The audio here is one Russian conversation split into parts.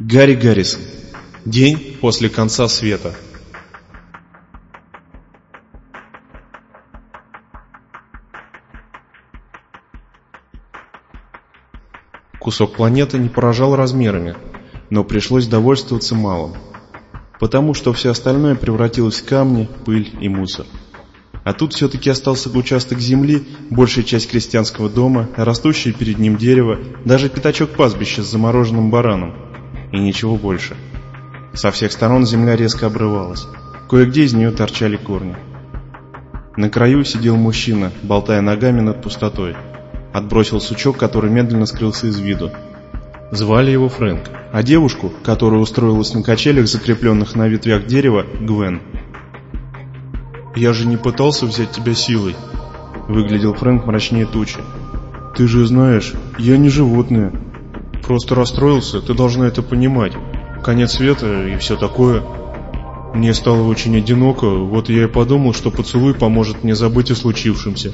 Гарри Гаррисон. День после конца света. Кусок планеты не поражал размерами, но пришлось довольствоваться малым, потому что все остальное превратилось в камни, пыль и мусор. А тут все-таки остался участок земли, большая часть крестьянского дома, растущее перед ним дерево, даже пятачок пастбища с замороженным бараном. И ничего больше. Со всех сторон земля резко обрывалась. Кое-где из нее торчали корни. На краю сидел мужчина, болтая ногами над пустотой. Отбросил сучок, который медленно скрылся из виду. Звали его Фрэнк, а девушку, которая устроилась на качелях, закрепленных на ветвях дерева, Гвен. «Я же не пытался взять тебя силой», — выглядел Фрэнк мрачнее тучи. «Ты же знаешь, я не животное. Просто расстроился, ты должна это понимать. Конец света и все такое. Мне стало очень одиноко, вот я и подумал, что поцелуй поможет мне забыть о случившемся.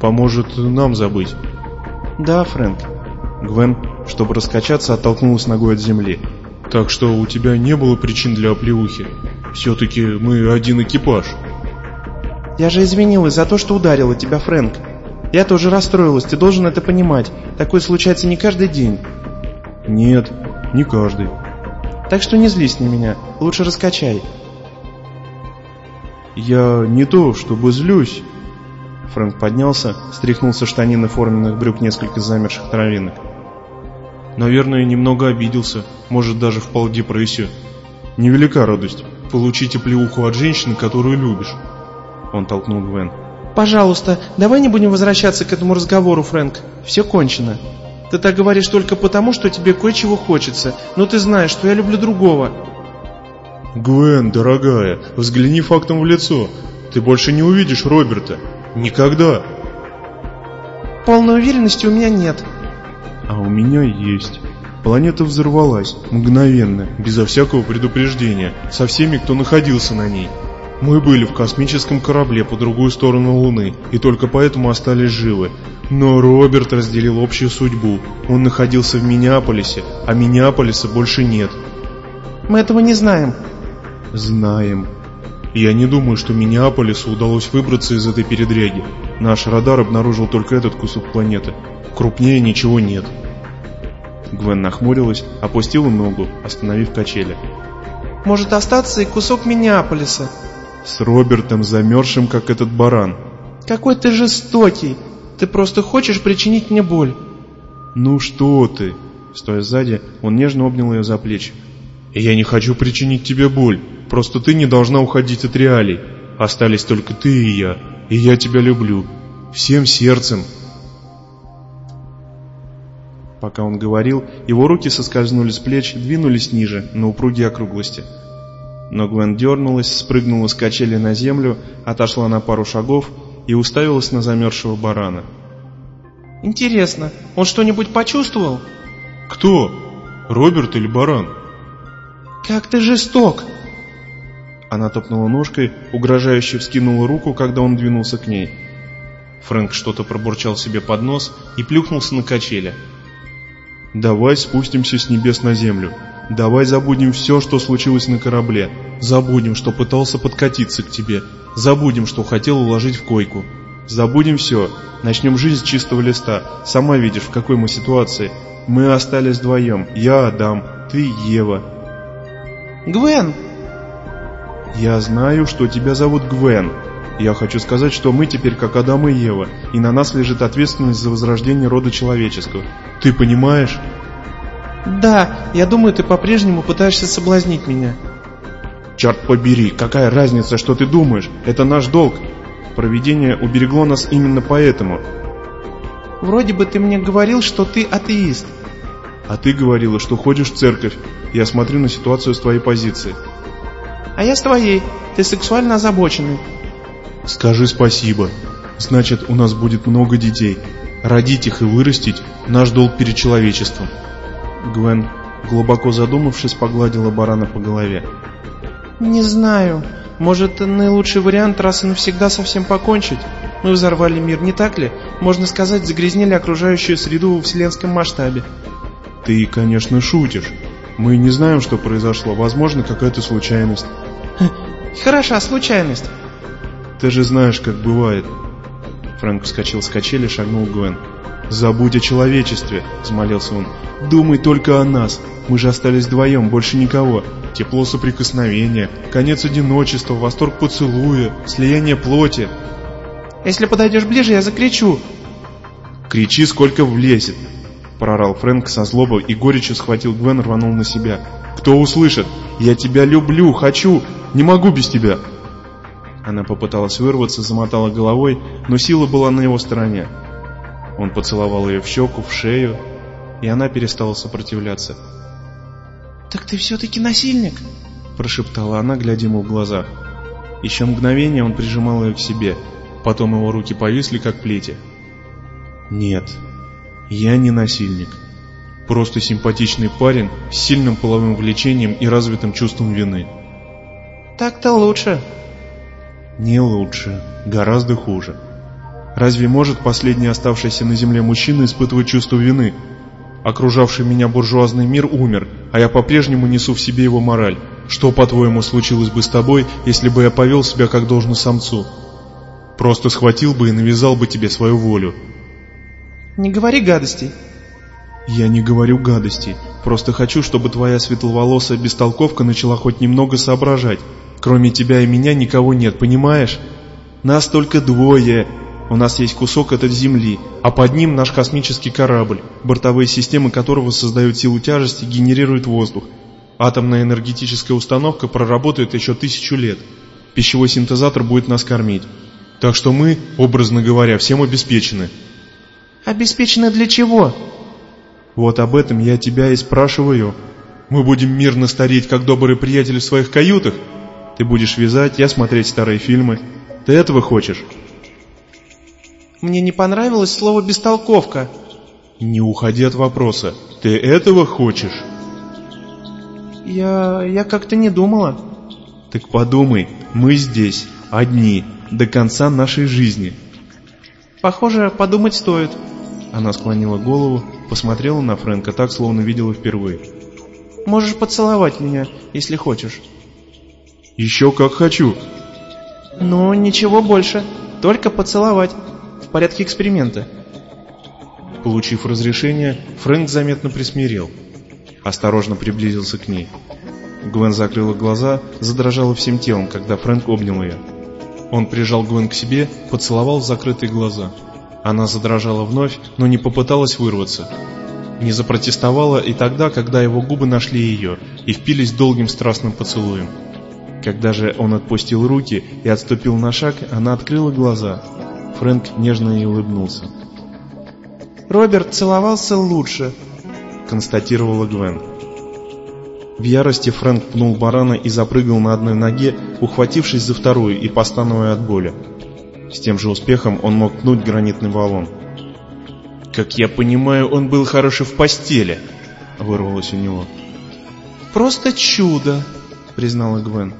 Поможет нам забыть». «Да, Фрэнк». Гвен, чтобы раскачаться, оттолкнулась ногой от земли. «Так что у тебя не было причин для оплеухи. Все-таки мы один экипаж». Я же извинилась за то, что ударила тебя, Фрэнк. Я тоже расстроилась, ты должен это понимать. Такое случается не каждый день. Нет, не каждый. Так что не злись на меня, лучше раскачай. Я не то, чтобы злюсь. Фрэнк поднялся, стряхнул со штанины форменных брюк несколько замерших травинок. Наверное, немного обиделся, может даже впал в депрессию. Невелика радость получить оплеуху от женщины, которую любишь. Он толкнул Гвен. «Пожалуйста, давай не будем возвращаться к этому разговору, Фрэнк. Все кончено. Ты так говоришь только потому, что тебе кое-чего хочется, но ты знаешь, что я люблю другого». «Гвен, дорогая, взгляни фактом в лицо. Ты больше не увидишь Роберта. Никогда». «Полной уверенности у меня нет». «А у меня есть». Планета взорвалась, мгновенно, безо всякого предупреждения, со всеми, кто находился на ней. Мы были в космическом корабле по другую сторону Луны, и только поэтому остались живы. Но Роберт разделил общую судьбу. Он находился в Миннеаполисе, а Миннеаполиса больше нет. Мы этого не знаем. Знаем. Я не думаю, что Миннеаполису удалось выбраться из этой передряги. Наш радар обнаружил только этот кусок планеты. Крупнее ничего нет. Гвен нахмурилась, опустила ногу, остановив качели. Может остаться и кусок Миннеаполиса, с Робертом замерзшим, как этот баран. Какой ты жестокий! Ты просто хочешь причинить мне боль. Ну что ты? Стоя сзади, он нежно обнял ее за плечи. Я не хочу причинить тебе боль. Просто ты не должна уходить от реалий. Остались только ты и я. И я тебя люблю. Всем сердцем. Пока он говорил, его руки соскользнули с плеч, двинулись ниже, на упругие округлости. Но Гвен дернулась, спрыгнула с качели на землю, отошла на пару шагов и уставилась на замерзшего барана. «Интересно, он что-нибудь почувствовал?» «Кто? Роберт или баран?» «Как ты жесток!» Она топнула ножкой, угрожающе вскинула руку, когда он двинулся к ней. Фрэнк что-то пробурчал себе под нос и плюхнулся на качели. «Давай спустимся с небес на землю», Давай забудем все, что случилось на корабле. Забудем, что пытался подкатиться к тебе. Забудем, что хотел уложить в койку. Забудем все. Начнем жизнь с чистого листа. Сама видишь, в какой мы ситуации. Мы остались вдвоем. Я Адам, ты Ева. Гвен! Я знаю, что тебя зовут Гвен. Я хочу сказать, что мы теперь как Адам и Ева, и на нас лежит ответственность за возрождение рода человеческого. Ты понимаешь? Да, я думаю, ты по-прежнему пытаешься соблазнить меня. Черт побери, какая разница, что ты думаешь? Это наш долг. Провидение уберегло нас именно поэтому. Вроде бы ты мне говорил, что ты атеист. А ты говорила, что ходишь в церковь. Я смотрю на ситуацию с твоей позиции. А я с твоей. Ты сексуально озабоченный. Скажи спасибо. Значит, у нас будет много детей. Родить их и вырастить – наш долг перед человечеством. Гвен, глубоко задумавшись, погладила барана по голове. «Не знаю. Может, наилучший вариант раз и навсегда совсем покончить? Мы взорвали мир, не так ли? Можно сказать, загрязнили окружающую среду в вселенском масштабе». «Ты, конечно, шутишь». Мы не знаем, что произошло. Возможно, какая-то случайность. Хороша случайность. Ты же знаешь, как бывает. Фрэнк вскочил с качели и шагнул к Гвен. «Забудь о человечестве», — взмолился он. «Думай только о нас. Мы же остались вдвоем, больше никого. Тепло соприкосновения, конец одиночества, восторг поцелуя, слияние плоти». «Если подойдешь ближе, я закричу». «Кричи, сколько влезет», — прорал Фрэнк со злобой и горечью схватил Гвен рванул на себя. «Кто услышит? Я тебя люблю, хочу, не могу без тебя!» Она попыталась вырваться, замотала головой, но сила была на его стороне. Он поцеловал ее в щеку, в шею, и она перестала сопротивляться. «Так ты все-таки насильник?» – прошептала она, глядя ему в глаза. Еще мгновение он прижимал ее к себе, потом его руки повисли, как плети. «Нет, я не насильник. Просто симпатичный парень с сильным половым влечением и развитым чувством вины». «Так-то лучше», не лучше, гораздо хуже. Разве может последний оставшийся на земле мужчина испытывать чувство вины? Окружавший меня буржуазный мир умер, а я по-прежнему несу в себе его мораль. Что, по-твоему, случилось бы с тобой, если бы я повел себя как должно самцу? Просто схватил бы и навязал бы тебе свою волю. Не говори гадостей. Я не говорю гадостей. Просто хочу, чтобы твоя светловолосая бестолковка начала хоть немного соображать. Кроме тебя и меня никого нет, понимаешь? Нас только двое. У нас есть кусок этой земли, а под ним наш космический корабль, бортовые системы которого создают силу тяжести и генерируют воздух. Атомная энергетическая установка проработает еще тысячу лет. Пищевой синтезатор будет нас кормить. Так что мы, образно говоря, всем обеспечены. Обеспечены для чего? Вот об этом я тебя и спрашиваю. Мы будем мирно стареть, как добрые приятели в своих каютах, ты будешь вязать, я смотреть старые фильмы. Ты этого хочешь? Мне не понравилось слово «бестолковка». Не уходи от вопроса. Ты этого хочешь? Я... я как-то не думала. Так подумай, мы здесь, одни, до конца нашей жизни. Похоже, подумать стоит. Она склонила голову, посмотрела на Фрэнка так, словно видела впервые. Можешь поцеловать меня, если хочешь. Еще как хочу. Ну, ничего больше. Только поцеловать. В порядке эксперимента. Получив разрешение, Фрэнк заметно присмирел. Осторожно приблизился к ней. Гвен закрыла глаза, задрожала всем телом, когда Фрэнк обнял ее. Он прижал Гвен к себе, поцеловал в закрытые глаза. Она задрожала вновь, но не попыталась вырваться. Не запротестовала и тогда, когда его губы нашли ее и впились долгим страстным поцелуем. Когда же он отпустил руки и отступил на шаг, она открыла глаза. Фрэнк нежно ей улыбнулся. «Роберт целовался лучше», — констатировала Гвен. В ярости Фрэнк пнул барана и запрыгал на одной ноге, ухватившись за вторую и постановая от боли. С тем же успехом он мог пнуть гранитный валун. «Как я понимаю, он был хороший в постели», — вырвалось у него. «Просто чудо», — признала Гвен.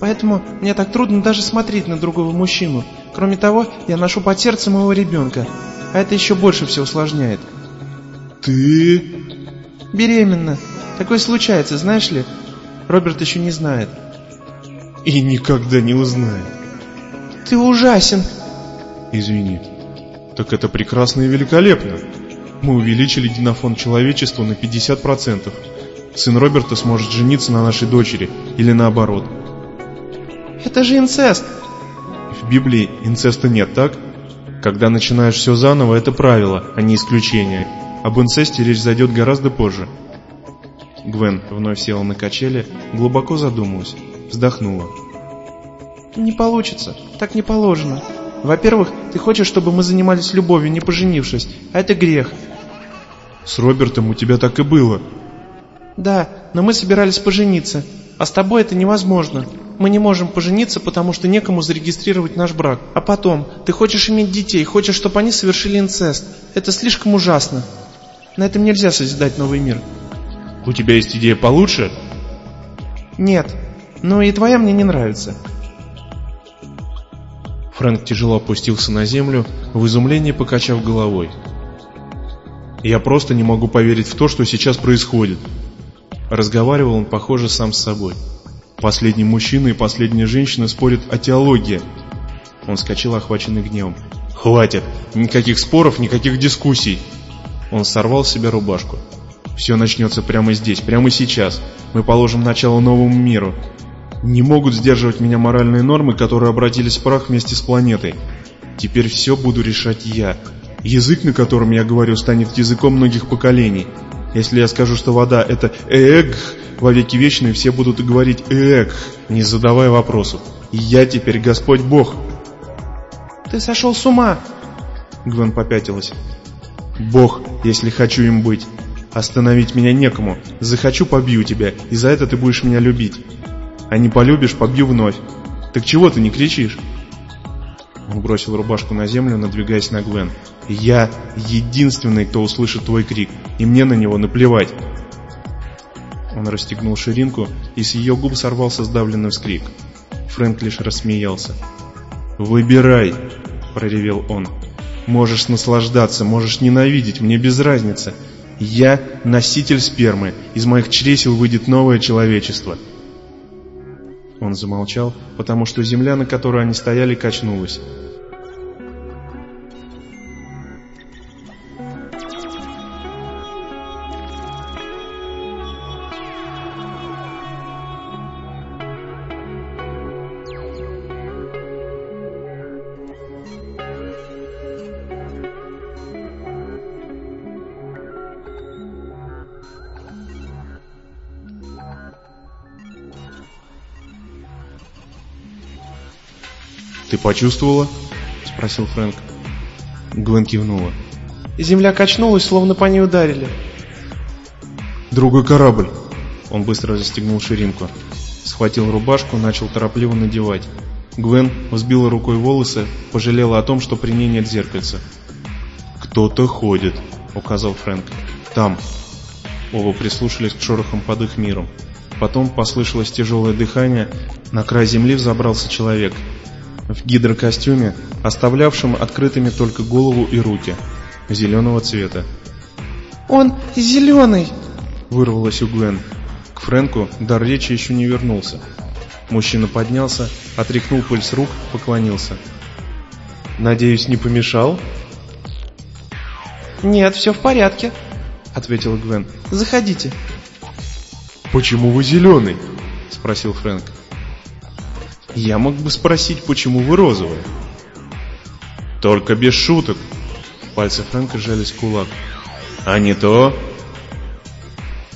Поэтому мне так трудно даже смотреть на другого мужчину. Кроме того, я ношу под сердцем моего ребенка, а это еще больше все усложняет. Ты... Беременна. Такое случается, знаешь ли? Роберт еще не знает. И никогда не узнает. Ты ужасен. Извини. Так это прекрасно и великолепно. Мы увеличили генофонд человечества на 50%. Сын Роберта сможет жениться на нашей дочери, или наоборот. Это же инцест. В Библии инцеста нет, так? Когда начинаешь все заново, это правило, а не исключение. Об инцесте речь зайдет гораздо позже. Гвен вновь села на качели, глубоко задумалась, вздохнула. Не получится, так не положено. Во-первых, ты хочешь, чтобы мы занимались любовью, не поженившись, а это грех. С Робертом у тебя так и было. Да, но мы собирались пожениться, а с тобой это невозможно. Мы не можем пожениться, потому что некому зарегистрировать наш брак. А потом, ты хочешь иметь детей, хочешь, чтобы они совершили инцест. Это слишком ужасно. На этом нельзя созидать новый мир. У тебя есть идея получше? Нет, но и твоя мне не нравится. Фрэнк тяжело опустился на землю, в изумлении покачав головой. Я просто не могу поверить в то, что сейчас происходит. Разговаривал он, похоже, сам с собой. Последний мужчина и последняя женщина спорят о теологии. Он вскочил, охваченный гневом. «Хватит! Никаких споров, никаких дискуссий!» Он сорвал с себя рубашку. «Все начнется прямо здесь, прямо сейчас. Мы положим начало новому миру. Не могут сдерживать меня моральные нормы, которые обратились в прах вместе с планетой. Теперь все буду решать я. Язык, на котором я говорю, станет языком многих поколений. Если я скажу, что вода — это эг, во веки вечные все будут говорить эг, не задавая вопросов. Я теперь Господь Бог. Ты сошел с ума! Гвен попятилась. Бог, если хочу им быть. Остановить меня некому. Захочу, побью тебя, и за это ты будешь меня любить. А не полюбишь, побью вновь. Так чего ты не кричишь? Он бросил рубашку на землю, надвигаясь на Гвен. «Я единственный, кто услышит твой крик, и мне на него наплевать!» Он расстегнул ширинку, и с ее губ сорвался сдавленный вскрик. Фрэнк лишь рассмеялся. «Выбирай!» — проревел он. «Можешь наслаждаться, можешь ненавидеть, мне без разницы. Я носитель спермы, из моих чресел выйдет новое человечество». Он замолчал, потому что земля, на которой они стояли, качнулась. Почувствовала?» — спросил Фрэнк. Гвен кивнула. Земля качнулась, словно по ней ударили. «Другой корабль!» Он быстро застегнул ширинку. Схватил рубашку, начал торопливо надевать. Гвен взбила рукой волосы, пожалела о том, что при ней нет зеркальца. «Кто-то ходит», — указал Фрэнк. «Там». Оба прислушались к шорохам под их миром. Потом послышалось тяжелое дыхание, на край земли взобрался человек — в гидрокостюме, оставлявшем открытыми только голову и руки, зеленого цвета. «Он зеленый!» — вырвалось у Гвен. К Фрэнку дар речи еще не вернулся. Мужчина поднялся, отряхнул пыль с рук, поклонился. «Надеюсь, не помешал?» «Нет, все в порядке», — ответила Гвен. «Заходите». «Почему вы зеленый?» — спросил Фрэнк. Я мог бы спросить, почему вы розовые. Только без шуток. Пальцы Фрэнка сжались в кулак. А не то...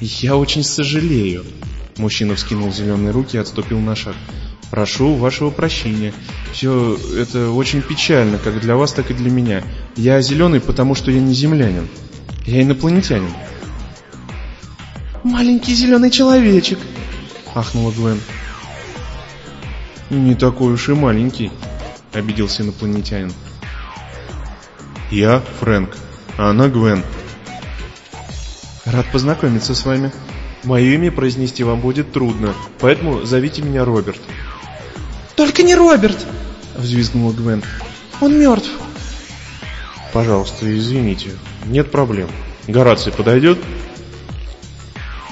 Я очень сожалею. Мужчина вскинул зеленые руки и отступил на шаг. Прошу вашего прощения. Все это очень печально, как для вас, так и для меня. Я зеленый, потому что я не землянин. Я инопланетянин. «Маленький зеленый человечек!» — ахнула Гвен. «Не такой уж и маленький», — обиделся инопланетянин. «Я Фрэнк, а она Гвен». «Рад познакомиться с вами. Мое имя произнести вам будет трудно, поэтому зовите меня Роберт». «Только не Роберт!» — взвизгнула Гвен. «Он мертв». «Пожалуйста, извините, нет проблем. Гораций подойдет?»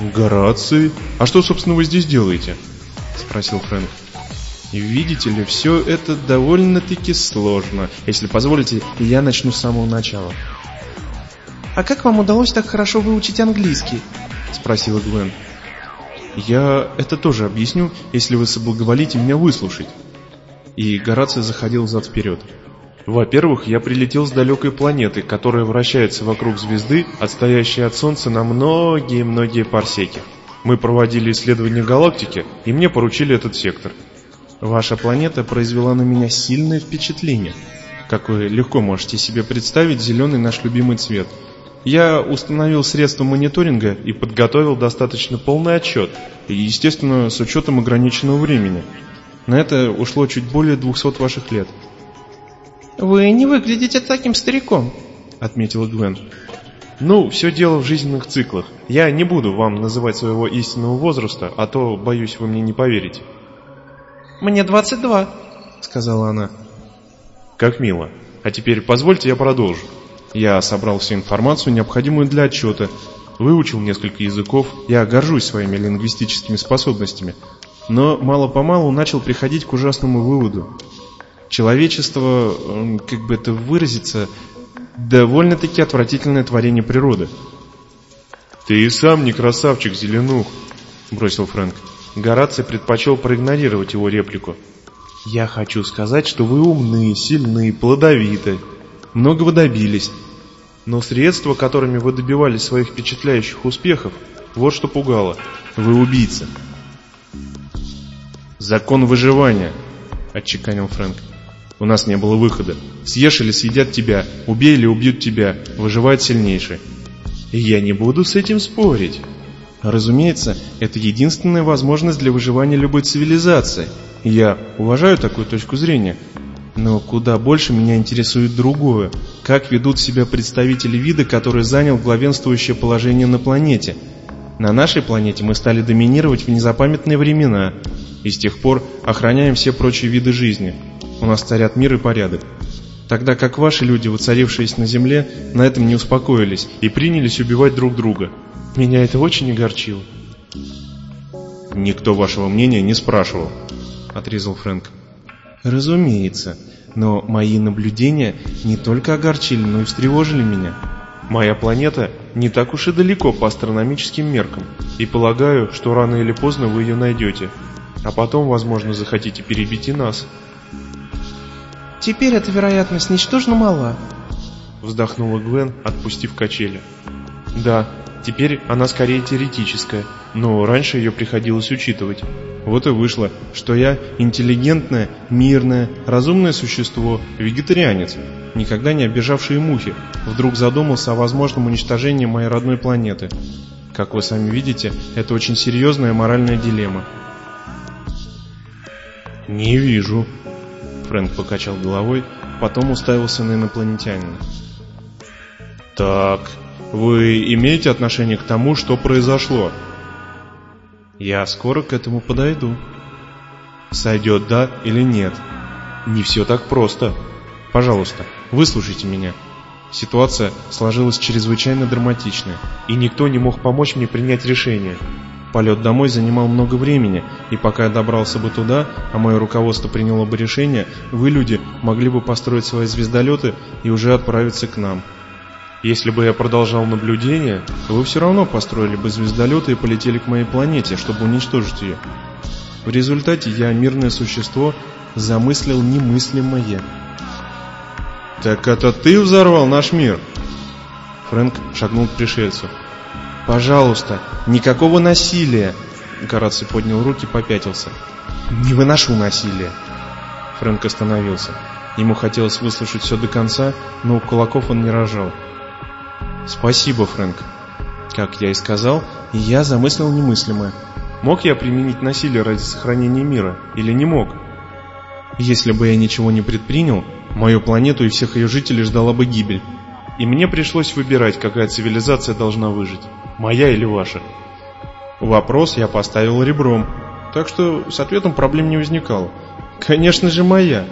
«Гораций? А что, собственно, вы здесь делаете?» — спросил Фрэнк. Видите ли, все это довольно-таки сложно. Если позволите, я начну с самого начала. «А как вам удалось так хорошо выучить английский?» — спросила Гвен. «Я это тоже объясню, если вы соблаговолите меня выслушать». И Гораций заходил взад-вперед. Во-первых, я прилетел с далекой планеты, которая вращается вокруг звезды, отстоящей от Солнца на многие-многие парсеки. Мы проводили исследования галактики, и мне поручили этот сектор — Ваша планета произвела на меня сильное впечатление. Как вы легко можете себе представить, зеленый наш любимый цвет. Я установил средства мониторинга и подготовил достаточно полный отчет, и, естественно, с учетом ограниченного времени. На это ушло чуть более 200 ваших лет. «Вы не выглядите таким стариком», — отметила Гвен. «Ну, все дело в жизненных циклах. Я не буду вам называть своего истинного возраста, а то, боюсь, вы мне не поверите». «Мне 22», — сказала она. «Как мило. А теперь позвольте я продолжу. Я собрал всю информацию, необходимую для отчета. выучил несколько языков, я горжусь своими лингвистическими способностями, но мало-помалу начал приходить к ужасному выводу. Человечество, как бы это выразиться, довольно-таки отвратительное творение природы. «Ты и сам не красавчик, Зеленух», — бросил Фрэнк. Гораций предпочел проигнорировать его реплику. «Я хочу сказать, что вы умны, сильны, плодовиты, многого добились. Но средства, которыми вы добивались своих впечатляющих успехов, вот что пугало. Вы убийца». «Закон выживания», — отчеканил Фрэнк. «У нас не было выхода. Съешь или съедят тебя, убей или убьют тебя, выживает сильнейший». «Я не буду с этим спорить». Разумеется, это единственная возможность для выживания любой цивилизации. Я уважаю такую точку зрения. Но куда больше меня интересует другое. Как ведут себя представители вида, который занял главенствующее положение на планете. На нашей планете мы стали доминировать в незапамятные времена, и с тех пор охраняем все прочие виды жизни. У нас царят мир и порядок. Тогда как ваши люди, воцарившиеся на Земле, на этом не успокоились и принялись убивать друг друга. Меня это очень огорчило. «Никто вашего мнения не спрашивал», — отрезал Фрэнк. «Разумеется, но мои наблюдения не только огорчили, но и встревожили меня. Моя планета не так уж и далеко по астрономическим меркам, и полагаю, что рано или поздно вы ее найдете, а потом, возможно, захотите перебить и нас». «Теперь эта вероятность ничтожно мала», — вздохнула Гвен, отпустив качели. «Да, Теперь она скорее теоретическая, но раньше ее приходилось учитывать. Вот и вышло, что я интеллигентное, мирное, разумное существо, вегетарианец, никогда не обижавший мухи, вдруг задумался о возможном уничтожении моей родной планеты. Как вы сами видите, это очень серьезная моральная дилемма. «Не вижу», — Фрэнк покачал головой, потом уставился на инопланетянина. «Так, вы имеете отношение к тому, что произошло? Я скоро к этому подойду. Сойдет да или нет? Не все так просто. Пожалуйста, выслушайте меня. Ситуация сложилась чрезвычайно драматичная, и никто не мог помочь мне принять решение. Полет домой занимал много времени, и пока я добрался бы туда, а мое руководство приняло бы решение, вы, люди, могли бы построить свои звездолеты и уже отправиться к нам. Если бы я продолжал наблюдение, вы все равно построили бы звездолеты и полетели к моей планете, чтобы уничтожить ее. В результате я, мирное существо, замыслил немыслимое. «Так это ты взорвал наш мир?» Фрэнк шагнул к пришельцу. «Пожалуйста, никакого насилия!» Караций поднял руки, попятился. «Не выношу насилия!» Фрэнк остановился. Ему хотелось выслушать все до конца, но у кулаков он не рожал. Спасибо, Фрэнк. Как я и сказал, я замыслил немыслимое. Мог я применить насилие ради сохранения мира или не мог? Если бы я ничего не предпринял, мою планету и всех ее жителей ждала бы гибель. И мне пришлось выбирать, какая цивилизация должна выжить, моя или ваша. Вопрос я поставил ребром, так что с ответом проблем не возникало. Конечно же моя,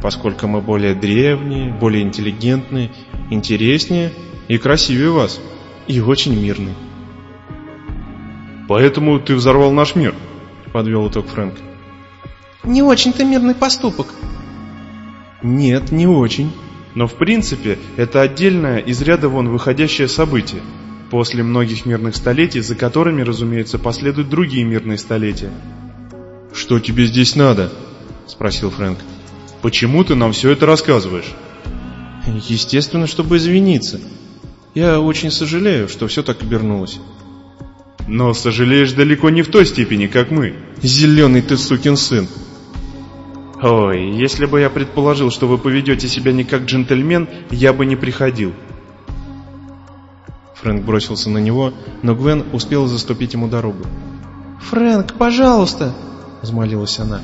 поскольку мы более древние, более интеллигентные, интереснее и красивее вас, и очень мирный. «Поэтому ты взорвал наш мир», — подвел итог Фрэнк. «Не очень-то мирный поступок». «Нет, не очень. Но в принципе это отдельное из ряда вон выходящее событие, после многих мирных столетий, за которыми, разумеется, последуют другие мирные столетия». «Что тебе здесь надо?» — спросил Фрэнк. «Почему ты нам все это рассказываешь?» «Естественно, чтобы извиниться», я очень сожалею, что все так обернулось. Но сожалеешь далеко не в той степени, как мы. Зеленый ты сукин сын. Ой, если бы я предположил, что вы поведете себя не как джентльмен, я бы не приходил. Фрэнк бросился на него, но Гвен успела заступить ему дорогу. «Фрэнк, пожалуйста!» — взмолилась она.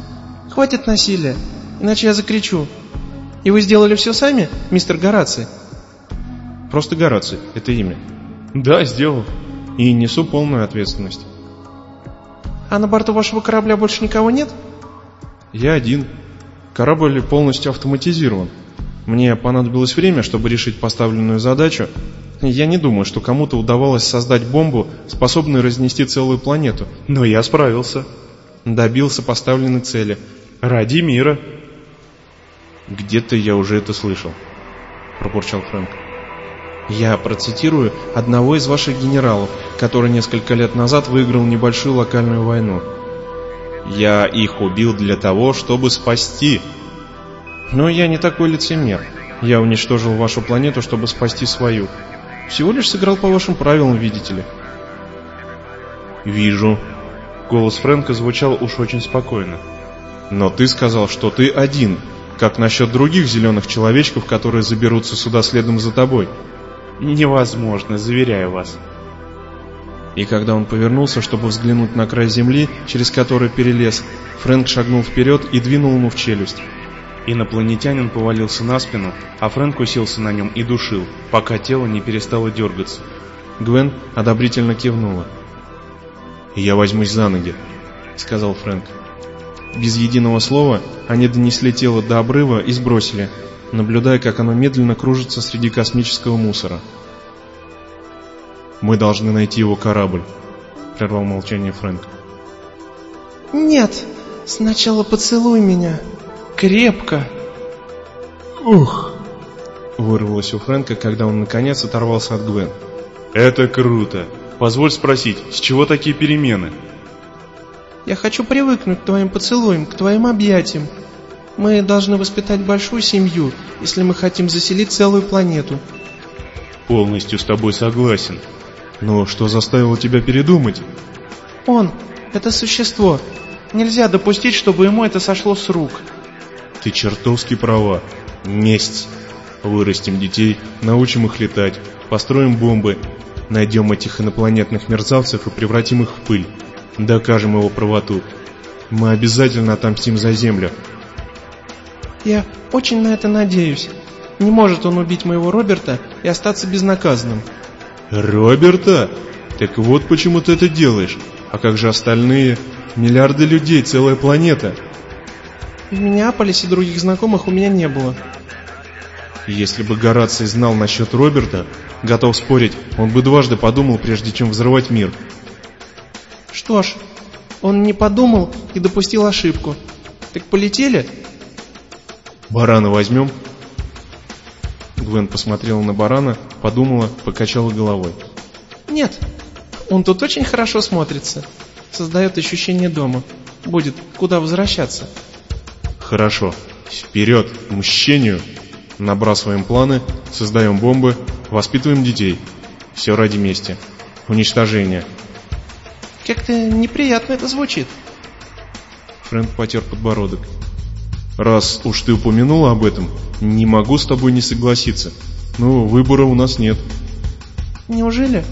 «Хватит насилия, иначе я закричу. И вы сделали все сами, мистер Гораций?» Просто Гораций — это имя. Да, сделал. И несу полную ответственность. А на борту вашего корабля больше никого нет? Я один. Корабль полностью автоматизирован. Мне понадобилось время, чтобы решить поставленную задачу, Я не думаю, что кому-то удавалось создать бомбу, способную разнести целую планету. Но я справился. Добился поставленной цели. Ради мира. Где-то я уже это слышал, пробурчал Фрэнк. Я процитирую одного из ваших генералов, который несколько лет назад выиграл небольшую локальную войну. Я их убил для того, чтобы спасти. Но я не такой лицемер. Я уничтожил вашу планету, чтобы спасти свою. Всего лишь сыграл по вашим правилам, видите ли. Вижу. Голос Фрэнка звучал уж очень спокойно. Но ты сказал, что ты один. Как насчет других зеленых человечков, которые заберутся сюда следом за тобой? Невозможно, заверяю вас. И когда он повернулся, чтобы взглянуть на край земли, через который перелез, Фрэнк шагнул вперед и двинул ему в челюсть. Инопланетянин повалился на спину, а Фрэнк уселся на нем и душил, пока тело не перестало дергаться. Гвен одобрительно кивнула. «Я возьмусь за ноги», — сказал Фрэнк. Без единого слова они донесли тело до обрыва и сбросили, наблюдая, как оно медленно кружится среди космического мусора. «Мы должны найти его корабль», — прервал молчание Фрэнк. «Нет, сначала поцелуй меня. Крепко». «Ух!» — вырвалось у Фрэнка, когда он наконец оторвался от Гвен. «Это круто! Позволь спросить, с чего такие перемены?» «Я хочу привыкнуть к твоим поцелуям, к твоим объятиям. Мы должны воспитать большую семью, если мы хотим заселить целую планету». «Полностью с тобой согласен», но что заставило тебя передумать? Он, это существо. Нельзя допустить, чтобы ему это сошло с рук. Ты чертовски права. Месть. Вырастим детей, научим их летать, построим бомбы, найдем этих инопланетных мерзавцев и превратим их в пыль. Докажем его правоту. Мы обязательно отомстим за Землю. Я очень на это надеюсь. Не может он убить моего Роберта и остаться безнаказанным. Роберта? Так вот почему ты это делаешь. А как же остальные? Миллиарды людей, целая планета. В Миннеаполисе других знакомых у меня не было. Если бы Гораций знал насчет Роберта, готов спорить, он бы дважды подумал, прежде чем взрывать мир. Что ж, он не подумал и допустил ошибку. Так полетели? Барана возьмем? Гвен посмотрела на барана, подумала, покачала головой. Нет, он тут очень хорошо смотрится. Создает ощущение дома. Будет куда возвращаться. Хорошо. Вперед, к мщению. Набрасываем планы, создаем бомбы, воспитываем детей. Все ради мести. Уничтожения. Как-то неприятно это звучит. Фрэнк потер подбородок. Раз уж ты упомянула об этом, не могу с тобой не согласиться. Но выбора у нас нет. Неужели?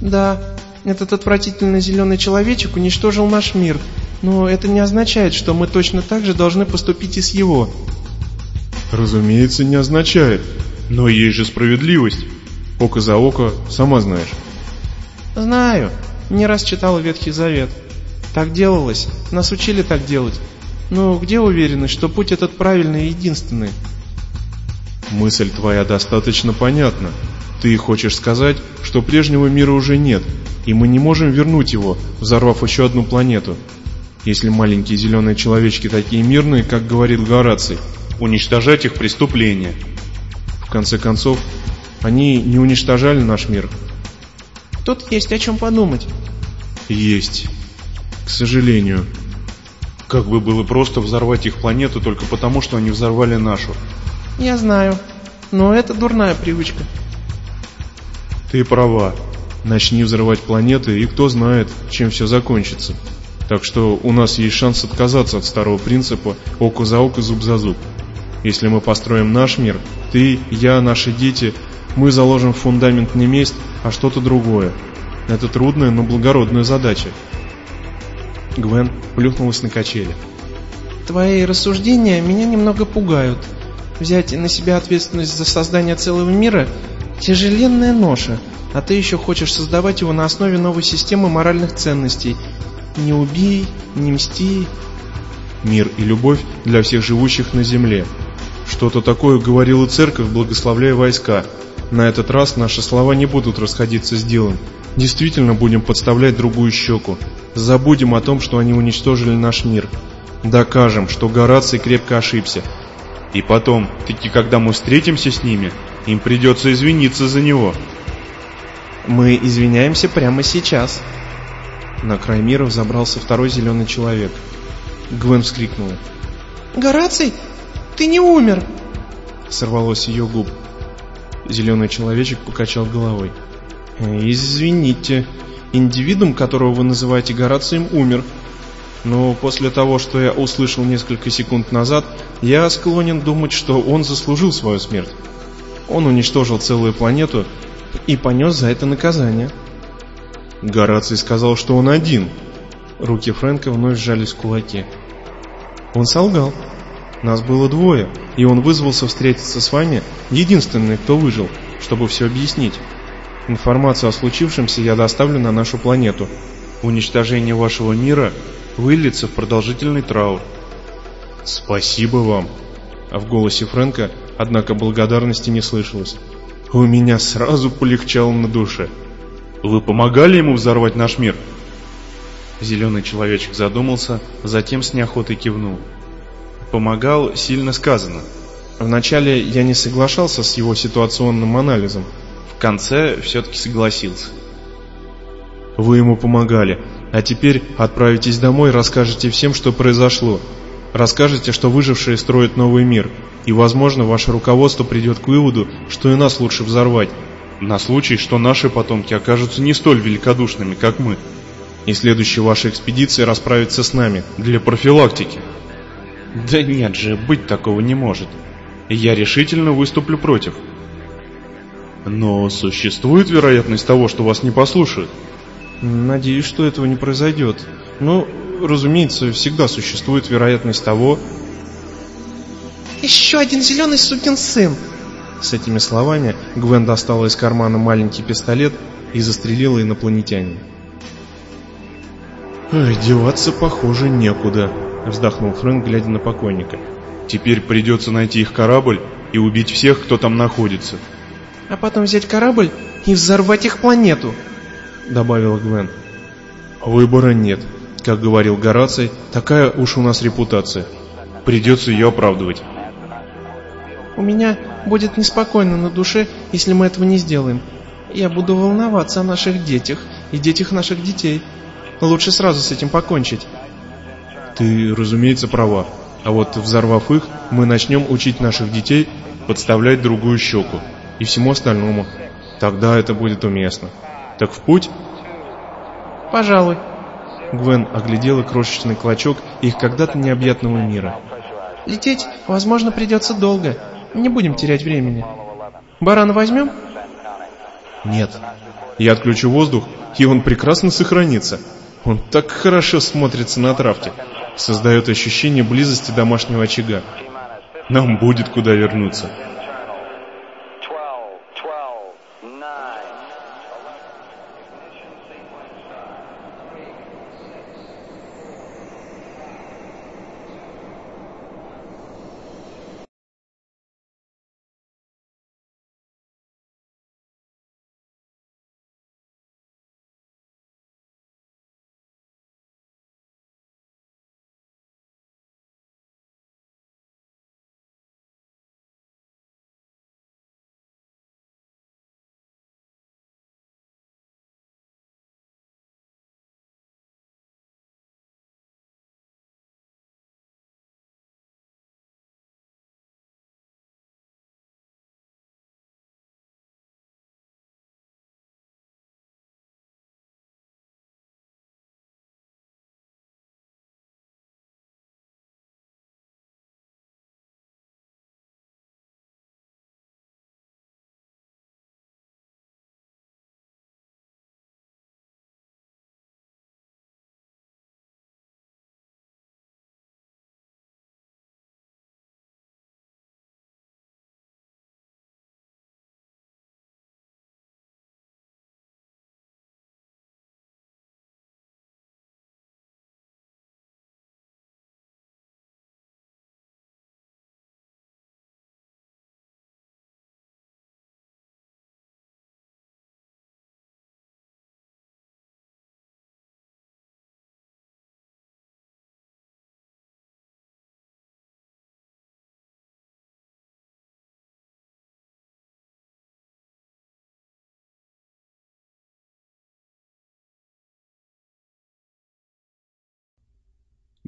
Да, этот отвратительный зеленый человечек уничтожил наш мир. Но это не означает, что мы точно так же должны поступить и с его. Разумеется, не означает. Но есть же справедливость. Око за око, сама знаешь. Знаю. Не раз читала Ветхий Завет. Так делалось. Нас учили так делать. Но где уверенность, что путь этот правильный и единственный? Мысль твоя достаточно понятна. Ты хочешь сказать, что прежнего мира уже нет, и мы не можем вернуть его, взорвав еще одну планету. Если маленькие зеленые человечки такие мирные, как говорит Гораций, уничтожать их преступления. В конце концов, они не уничтожали наш мир. Тут есть о чем подумать. Есть. К сожалению. Как бы было просто взорвать их планету только потому, что они взорвали нашу. Я знаю, но это дурная привычка. Ты права. Начни взрывать планеты, и кто знает, чем все закончится. Так что у нас есть шанс отказаться от старого принципа око за око, зуб за зуб. Если мы построим наш мир, ты, я, наши дети, мы заложим фундамент не месть, а что-то другое. Это трудная, но благородная задача. Гвен плюхнулась на качели. Твои рассуждения меня немного пугают. Взять на себя ответственность за создание целого мира – тяжеленная ноша, а ты еще хочешь создавать его на основе новой системы моральных ценностей. Не убей, не мсти. Мир и любовь для всех живущих на земле. Что-то такое говорила церковь, благословляя войска. на этот раз наши слова не будут расходиться с делом. Действительно будем подставлять другую щеку. Забудем о том, что они уничтожили наш мир. Докажем, что Гораций крепко ошибся. И потом, таки когда мы встретимся с ними, им придется извиниться за него. Мы извиняемся прямо сейчас. На край мира взобрался второй зеленый человек. Гвен вскрикнула. «Гораций, ты не умер!» Сорвалось ее губ. Зеленый человечек покачал головой. «Извините, индивидуум, которого вы называете Горацием, умер. Но после того, что я услышал несколько секунд назад, я склонен думать, что он заслужил свою смерть. Он уничтожил целую планету и понес за это наказание». Гораций сказал, что он один. Руки Фрэнка вновь сжались в кулаки. Он солгал. Нас было двое, и он вызвался встретиться с вами, единственный, кто выжил, чтобы все объяснить. Информацию о случившемся я доставлю на нашу планету. Уничтожение вашего мира выльется в продолжительный траур. Спасибо вам. А в голосе Фрэнка, однако, благодарности не слышалось. У меня сразу полегчало на душе. Вы помогали ему взорвать наш мир? Зеленый человечек задумался, затем с неохотой кивнул. Помогал сильно сказано. Вначале я не соглашался с его ситуационным анализом. В конце все-таки согласился. Вы ему помогали, а теперь отправитесь домой и расскажете всем, что произошло. Расскажете, что выжившие строят новый мир, и, возможно, ваше руководство придет к выводу, что и нас лучше взорвать. На случай, что наши потомки окажутся не столь великодушными, как мы. И следующая ваша экспедиция расправится с нами. Для профилактики. Да нет же, быть такого не может. Я решительно выступлю против. Но существует вероятность того, что вас не послушают? Надеюсь, что этого не произойдет. Но, разумеется, всегда существует вероятность того... «Еще один зеленый сукин сын!» С этими словами Гвен достала из кармана маленький пистолет и застрелила инопланетянина. «Ой, деваться, похоже, некуда», — вздохнул Фрэнк, глядя на покойника. «Теперь придется найти их корабль и убить всех, кто там находится». «А потом взять корабль и взорвать их планету», — добавила Гвен. «Выбора нет. Как говорил Гораций, такая уж у нас репутация. Придется ее оправдывать». «У меня будет неспокойно на душе, если мы этого не сделаем. Я буду волноваться о наших детях и детях наших детей. Лучше сразу с этим покончить». «Ты, разумеется, права. А вот взорвав их, мы начнем учить наших детей подставлять другую щеку и всему остальному. Тогда это будет уместно. Так в путь?» «Пожалуй». Гвен оглядела крошечный клочок их когда-то необъятного мира. «Лететь, возможно, придется долго. Не будем терять времени. Барана возьмем?» «Нет. Я отключу воздух, и он прекрасно сохранится. Он так хорошо смотрится на травке, создает ощущение близости домашнего очага. Нам будет куда вернуться».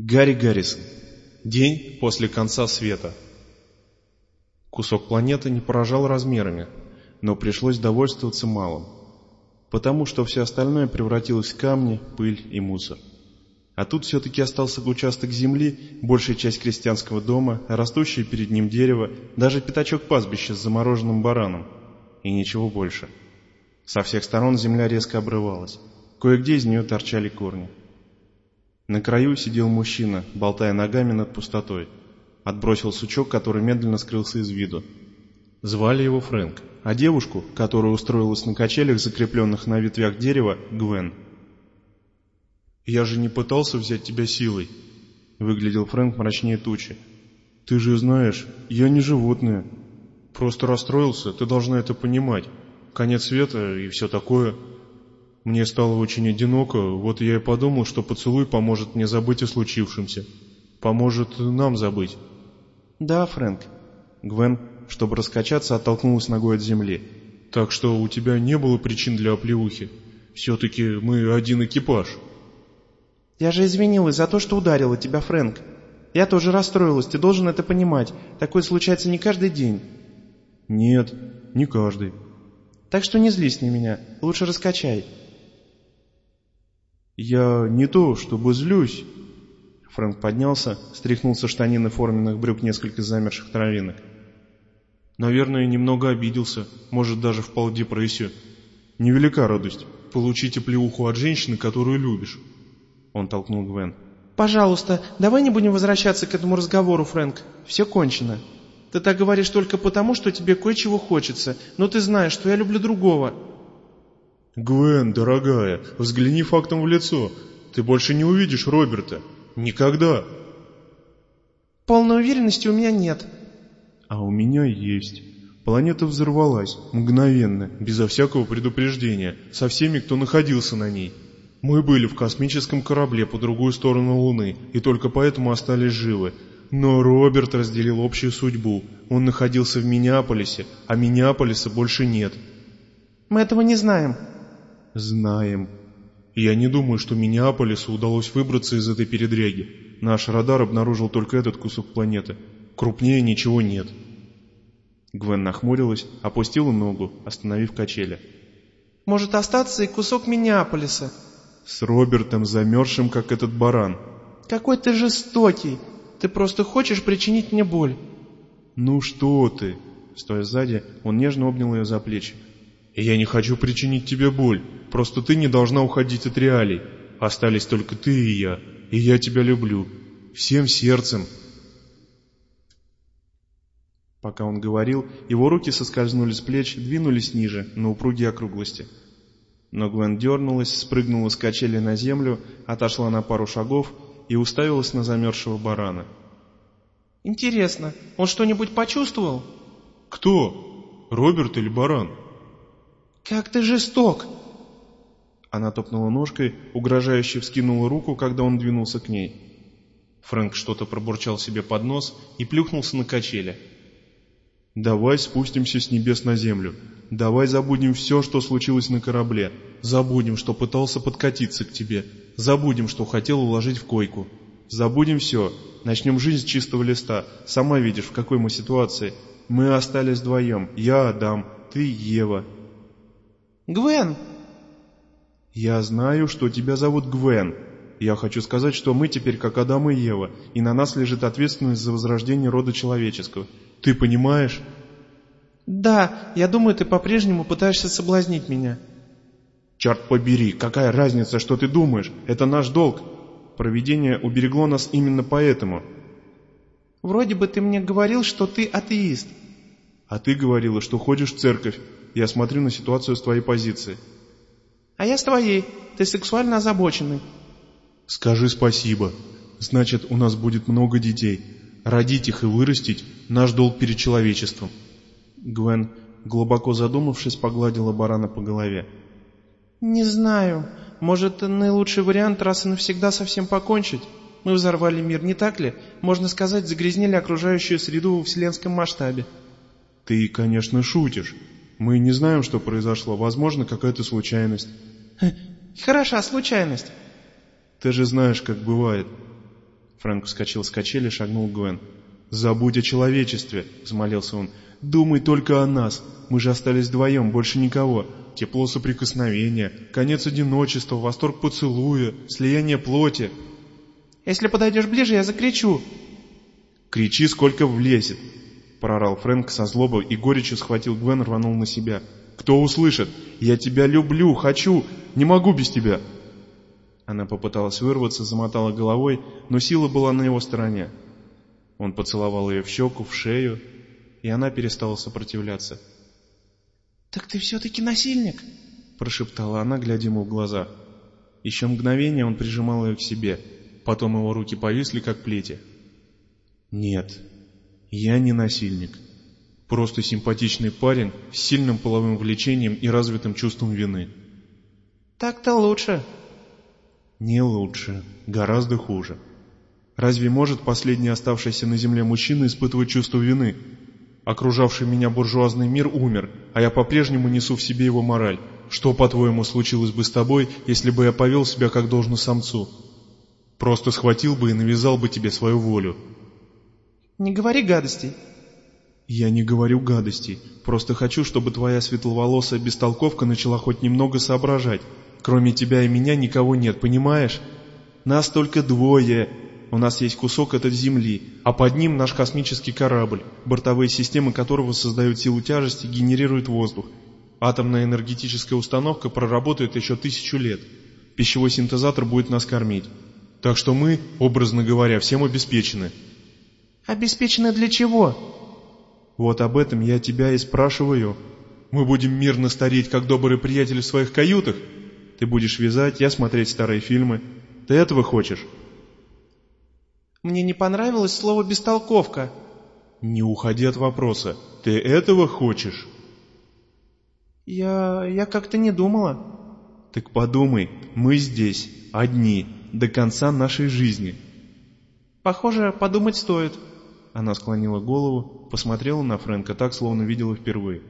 Гарри Гаррисон. День после конца света. Кусок планеты не поражал размерами, но пришлось довольствоваться малым, потому что все остальное превратилось в камни, пыль и мусор. А тут все-таки остался участок земли, большая часть крестьянского дома, растущее перед ним дерево, даже пятачок пастбища с замороженным бараном. И ничего больше. Со всех сторон земля резко обрывалась. Кое-где из нее торчали корни. На краю сидел мужчина, болтая ногами над пустотой. Отбросил сучок, который медленно скрылся из виду. Звали его Фрэнк, а девушку, которая устроилась на качелях, закрепленных на ветвях дерева, Гвен. «Я же не пытался взять тебя силой», — выглядел Фрэнк мрачнее тучи. «Ты же знаешь, я не животное. Просто расстроился, ты должна это понимать. Конец света и все такое». Мне стало очень одиноко, вот я и подумал, что поцелуй поможет мне забыть о случившемся. Поможет нам забыть. Да, Фрэнк. Гвен, чтобы раскачаться, оттолкнулась ногой от земли. Так что у тебя не было причин для оплеухи. Все-таки мы один экипаж. Я же извинилась за то, что ударила тебя, Фрэнк. Я тоже расстроилась, ты должен это понимать. Такое случается не каждый день. Нет, не каждый. Так что не злись на меня, лучше раскачай. «Я не то, чтобы злюсь». Фрэнк поднялся, стряхнул со штанины форменных брюк несколько замерших травинок. «Наверное, немного обиделся, может, даже впал в депрессию. Невелика радость — получить оплеуху от женщины, которую любишь». Он толкнул Гвен. «Пожалуйста, давай не будем возвращаться к этому разговору, Фрэнк. Все кончено. Ты так говоришь только потому, что тебе кое-чего хочется, но ты знаешь, что я люблю другого». «Гвен, дорогая, взгляни фактом в лицо. Ты больше не увидишь Роберта. Никогда!» «Полной уверенности у меня нет». «А у меня есть. Планета взорвалась, мгновенно, безо всякого предупреждения, со всеми, кто находился на ней. Мы были в космическом корабле по другую сторону Луны, и только поэтому остались живы. Но Роберт разделил общую судьбу. Он находился в Миннеаполисе, а Миннеаполиса больше нет». «Мы этого не знаем», Знаем. Я не думаю, что Миннеаполису удалось выбраться из этой передряги. Наш радар обнаружил только этот кусок планеты. Крупнее ничего нет. Гвен нахмурилась, опустила ногу, остановив качели. Может остаться и кусок Миннеаполиса. С Робертом замерзшим, как этот баран. Какой ты жестокий. Ты просто хочешь причинить мне боль. Ну что ты? Стоя сзади, он нежно обнял ее за плечи. Я не хочу причинить тебе боль. Просто ты не должна уходить от реалий. Остались только ты и я. И я тебя люблю. Всем сердцем. Пока он говорил, его руки соскользнули с плеч, двинулись ниже, на упругие округлости. Но Гвен дернулась, спрыгнула с качели на землю, отошла на пару шагов и уставилась на замерзшего барана. «Интересно, он что-нибудь почувствовал?» «Кто? Роберт или баран?» «Как ты жесток!» Она топнула ножкой, угрожающе вскинула руку, когда он двинулся к ней. Фрэнк что-то пробурчал себе под нос и плюхнулся на качели. «Давай спустимся с небес на землю. Давай забудем все, что случилось на корабле. Забудем, что пытался подкатиться к тебе. Забудем, что хотел уложить в койку. Забудем все. Начнем жизнь с чистого листа. Сама видишь, в какой мы ситуации. Мы остались вдвоем. Я Адам, ты Ева. «Гвен!» «Я знаю, что тебя зовут Гвен. Я хочу сказать, что мы теперь как Адам и Ева, и на нас лежит ответственность за возрождение рода человеческого. Ты понимаешь?» «Да, я думаю, ты по-прежнему пытаешься соблазнить меня». «Черт побери, какая разница, что ты думаешь? Это наш долг. Провидение уберегло нас именно поэтому». «Вроде бы ты мне говорил, что ты атеист». «А ты говорила, что ходишь в церковь. Я смотрю на ситуацию с твоей позиции». «А я с твоей. Ты сексуально озабоченный». «Скажи спасибо. Значит, у нас будет много детей. Родить их и вырастить – наш долг перед человечеством». Гвен, глубоко задумавшись, погладила барана по голове. «Не знаю. Может, наилучший вариант раз и навсегда совсем покончить? Мы взорвали мир, не так ли? Можно сказать, загрязнили окружающую среду во вселенском масштабе». «Ты, конечно, шутишь. Мы не знаем, что произошло. Возможно, какая-то случайность». «Хороша случайность». «Ты же знаешь, как бывает». Фрэнк вскочил с качели шагнул к Гвен. «Забудь о человечестве!» — взмолился он. «Думай только о нас. Мы же остались вдвоем, больше никого. Тепло соприкосновения, конец одиночества, восторг поцелуя, слияние плоти». «Если подойдешь ближе, я закричу!» «Кричи, сколько влезет!» — прорал Фрэнк со злобой и горечью схватил Гвен рванул на себя. «Кто услышит? Я тебя люблю, хочу, не могу без тебя!» Она попыталась вырваться, замотала головой, но сила была на его стороне. Он поцеловал ее в щеку, в шею, и она перестала сопротивляться. «Так ты все-таки насильник?» — прошептала она, глядя ему в глаза. Еще мгновение он прижимал ее к себе, потом его руки повисли, как плети. «Нет, я не насильник. Просто симпатичный парень с сильным половым влечением и развитым чувством вины». «Так-то лучше», не лучше, гораздо хуже. Разве может последний оставшийся на земле мужчина испытывать чувство вины? Окружавший меня буржуазный мир умер, а я по-прежнему несу в себе его мораль. Что, по-твоему, случилось бы с тобой, если бы я повел себя как должно самцу? Просто схватил бы и навязал бы тебе свою волю. Не говори гадостей. Я не говорю гадостей, просто хочу, чтобы твоя светловолосая бестолковка начала хоть немного соображать. Кроме тебя и меня никого нет, понимаешь? Нас только двое. У нас есть кусок этой земли, а под ним наш космический корабль, бортовые системы которого создают силу тяжести и генерируют воздух. Атомная энергетическая установка проработает еще тысячу лет. Пищевой синтезатор будет нас кормить. Так что мы, образно говоря, всем обеспечены. Обеспечены для чего? Вот об этом я тебя и спрашиваю. Мы будем мирно стареть, как добрые приятели в своих каютах? Ты будешь вязать, я смотреть старые фильмы. Ты этого хочешь? Мне не понравилось слово «бестолковка». Не уходи от вопроса. Ты этого хочешь? Я... я как-то не думала. Так подумай, мы здесь, одни, до конца нашей жизни. Похоже, подумать стоит. Она склонила голову, посмотрела на Фрэнка так, словно видела впервые.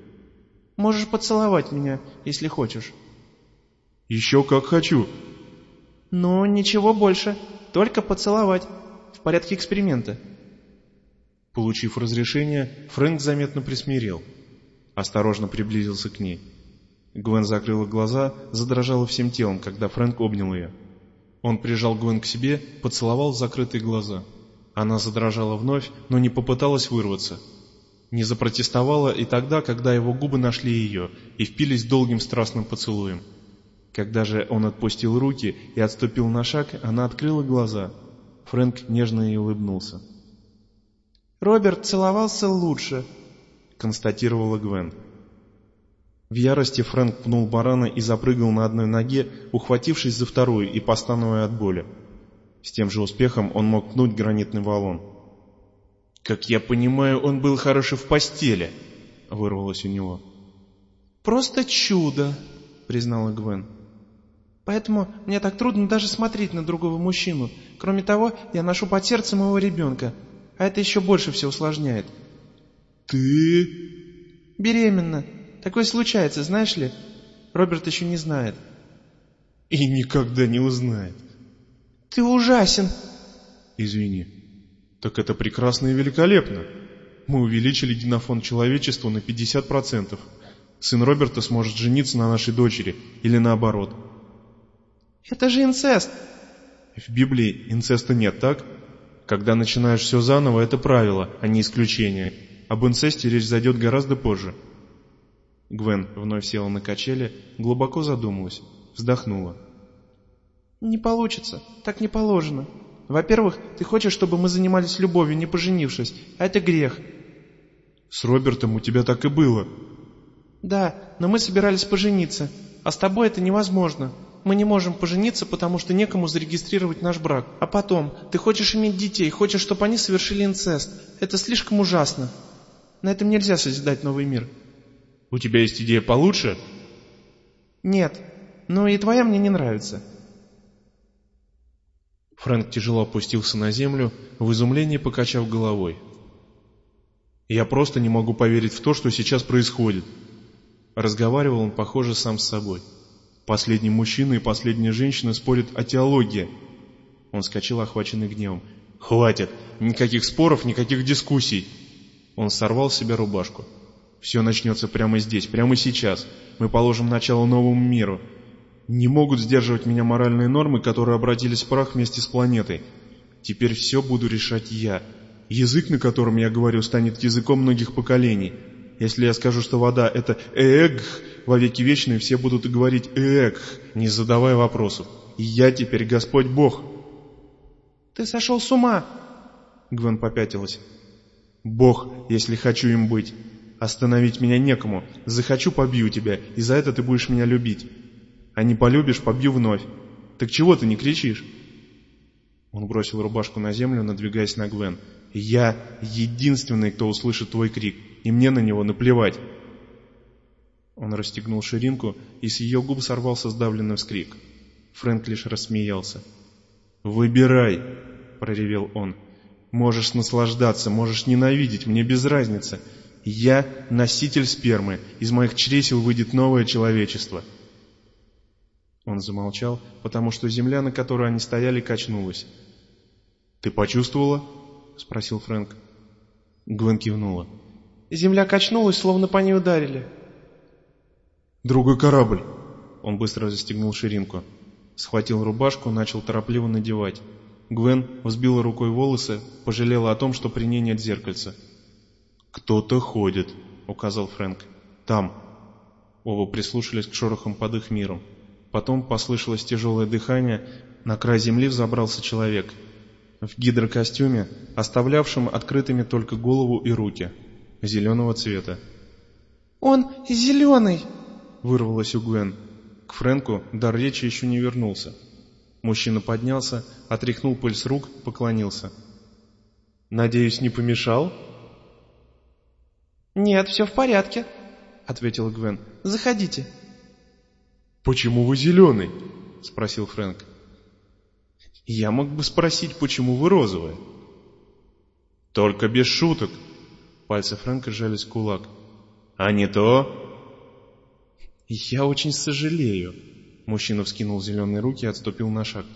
Можешь поцеловать меня, если хочешь. Еще как хочу. Ну, ничего больше. Только поцеловать. В порядке эксперимента. Получив разрешение, Фрэнк заметно присмирел. Осторожно приблизился к ней. Гвен закрыла глаза, задрожала всем телом, когда Фрэнк обнял ее. Он прижал Гвен к себе, поцеловал закрытые глаза. Она задрожала вновь, но не попыталась вырваться. Не запротестовала и тогда, когда его губы нашли ее и впились долгим страстным поцелуем. Когда же он отпустил руки и отступил на шаг, она открыла глаза. Фрэнк нежно ей улыбнулся. «Роберт целовался лучше», — констатировала Гвен. В ярости Фрэнк пнул барана и запрыгал на одной ноге, ухватившись за вторую и постановая от боли. С тем же успехом он мог пнуть гранитный валун. «Как я понимаю, он был хороший в постели», — вырвалось у него. «Просто чудо», — признала Гвен. Поэтому мне так трудно даже смотреть на другого мужчину. Кроме того, я ношу под сердцем моего ребенка, а это еще больше все усложняет. Ты... Беременна. Такое случается, знаешь ли? Роберт еще не знает. И никогда не узнает. Ты ужасен. Извини. Так это прекрасно и великолепно. Мы увеличили генофонд человечества на 50%. Сын Роберта сможет жениться на нашей дочери, или наоборот. Это же инцест. В Библии инцеста нет, так? Когда начинаешь все заново, это правило, а не исключение. Об инцесте речь зайдет гораздо позже. Гвен вновь села на качели, глубоко задумалась, вздохнула. «Не получится, так не положено. Во-первых, ты хочешь, чтобы мы занимались любовью, не поженившись, а это грех». «С Робертом у тебя так и было». «Да, но мы собирались пожениться, а с тобой это невозможно. Мы не можем пожениться, потому что некому зарегистрировать наш брак. А потом, ты хочешь иметь детей, хочешь, чтобы они совершили инцест. Это слишком ужасно. На этом нельзя созидать новый мир. У тебя есть идея получше? Нет, но и твоя мне не нравится. Фрэнк тяжело опустился на землю, в изумлении покачав головой. Я просто не могу поверить в то, что сейчас происходит. Разговаривал он, похоже, сам с собой. Последний мужчина и последняя женщина спорят о теологии. Он скочил, охваченный гневом. Хватит! Никаких споров, никаких дискуссий!» Он сорвал с себя рубашку. «Все начнется прямо здесь, прямо сейчас. Мы положим начало новому миру. Не могут сдерживать меня моральные нормы, которые обратились в прах вместе с планетой. Теперь все буду решать я. Язык, на котором я говорю, станет языком многих поколений. Если я скажу, что вода — это эг, во веки вечные все будут говорить эг, не задавая вопросов. Я теперь Господь Бог. «Ты сошел с ума!» Гвен попятилась. «Бог, если хочу им быть. Остановить меня некому. Захочу — побью тебя, и за это ты будешь меня любить. А не полюбишь — побью вновь. Так чего ты не кричишь?» Он бросил рубашку на землю, надвигаясь на Гвен. «Я единственный, кто услышит твой крик и мне на него наплевать. Он расстегнул ширинку, и с ее губ сорвался сдавленный вскрик. Фрэнк лишь рассмеялся. «Выбирай!» — проревел он. «Можешь наслаждаться, можешь ненавидеть, мне без разницы. Я носитель спермы, из моих чресел выйдет новое человечество». Он замолчал, потому что земля, на которой они стояли, качнулась. «Ты почувствовала?» — спросил Фрэнк. Гвен кивнула. Земля качнулась, словно по ней ударили. «Другой корабль!» Он быстро застегнул ширинку. Схватил рубашку, начал торопливо надевать. Гвен взбила рукой волосы, пожалела о том, что при ней нет зеркальца. «Кто-то ходит», — указал Фрэнк. «Там». Оба прислушались к шорохам под их миром. Потом послышалось тяжелое дыхание, на край земли взобрался человек. В гидрокостюме, оставлявшем открытыми только голову и руки зеленого цвета. «Он зеленый!» — вырвалось у Гвен. К Фрэнку дар речи еще не вернулся. Мужчина поднялся, отряхнул пыль с рук, поклонился. «Надеюсь, не помешал?» «Нет, все в порядке», — ответила Гвен. «Заходите». «Почему вы зеленый?» — спросил Фрэнк. «Я мог бы спросить, почему вы розовая?» «Только без шуток», Пальцы Фрэнка сжались в кулак. «А не то?» «Я очень сожалею». Мужчина вскинул зеленые руки и отступил на шаг.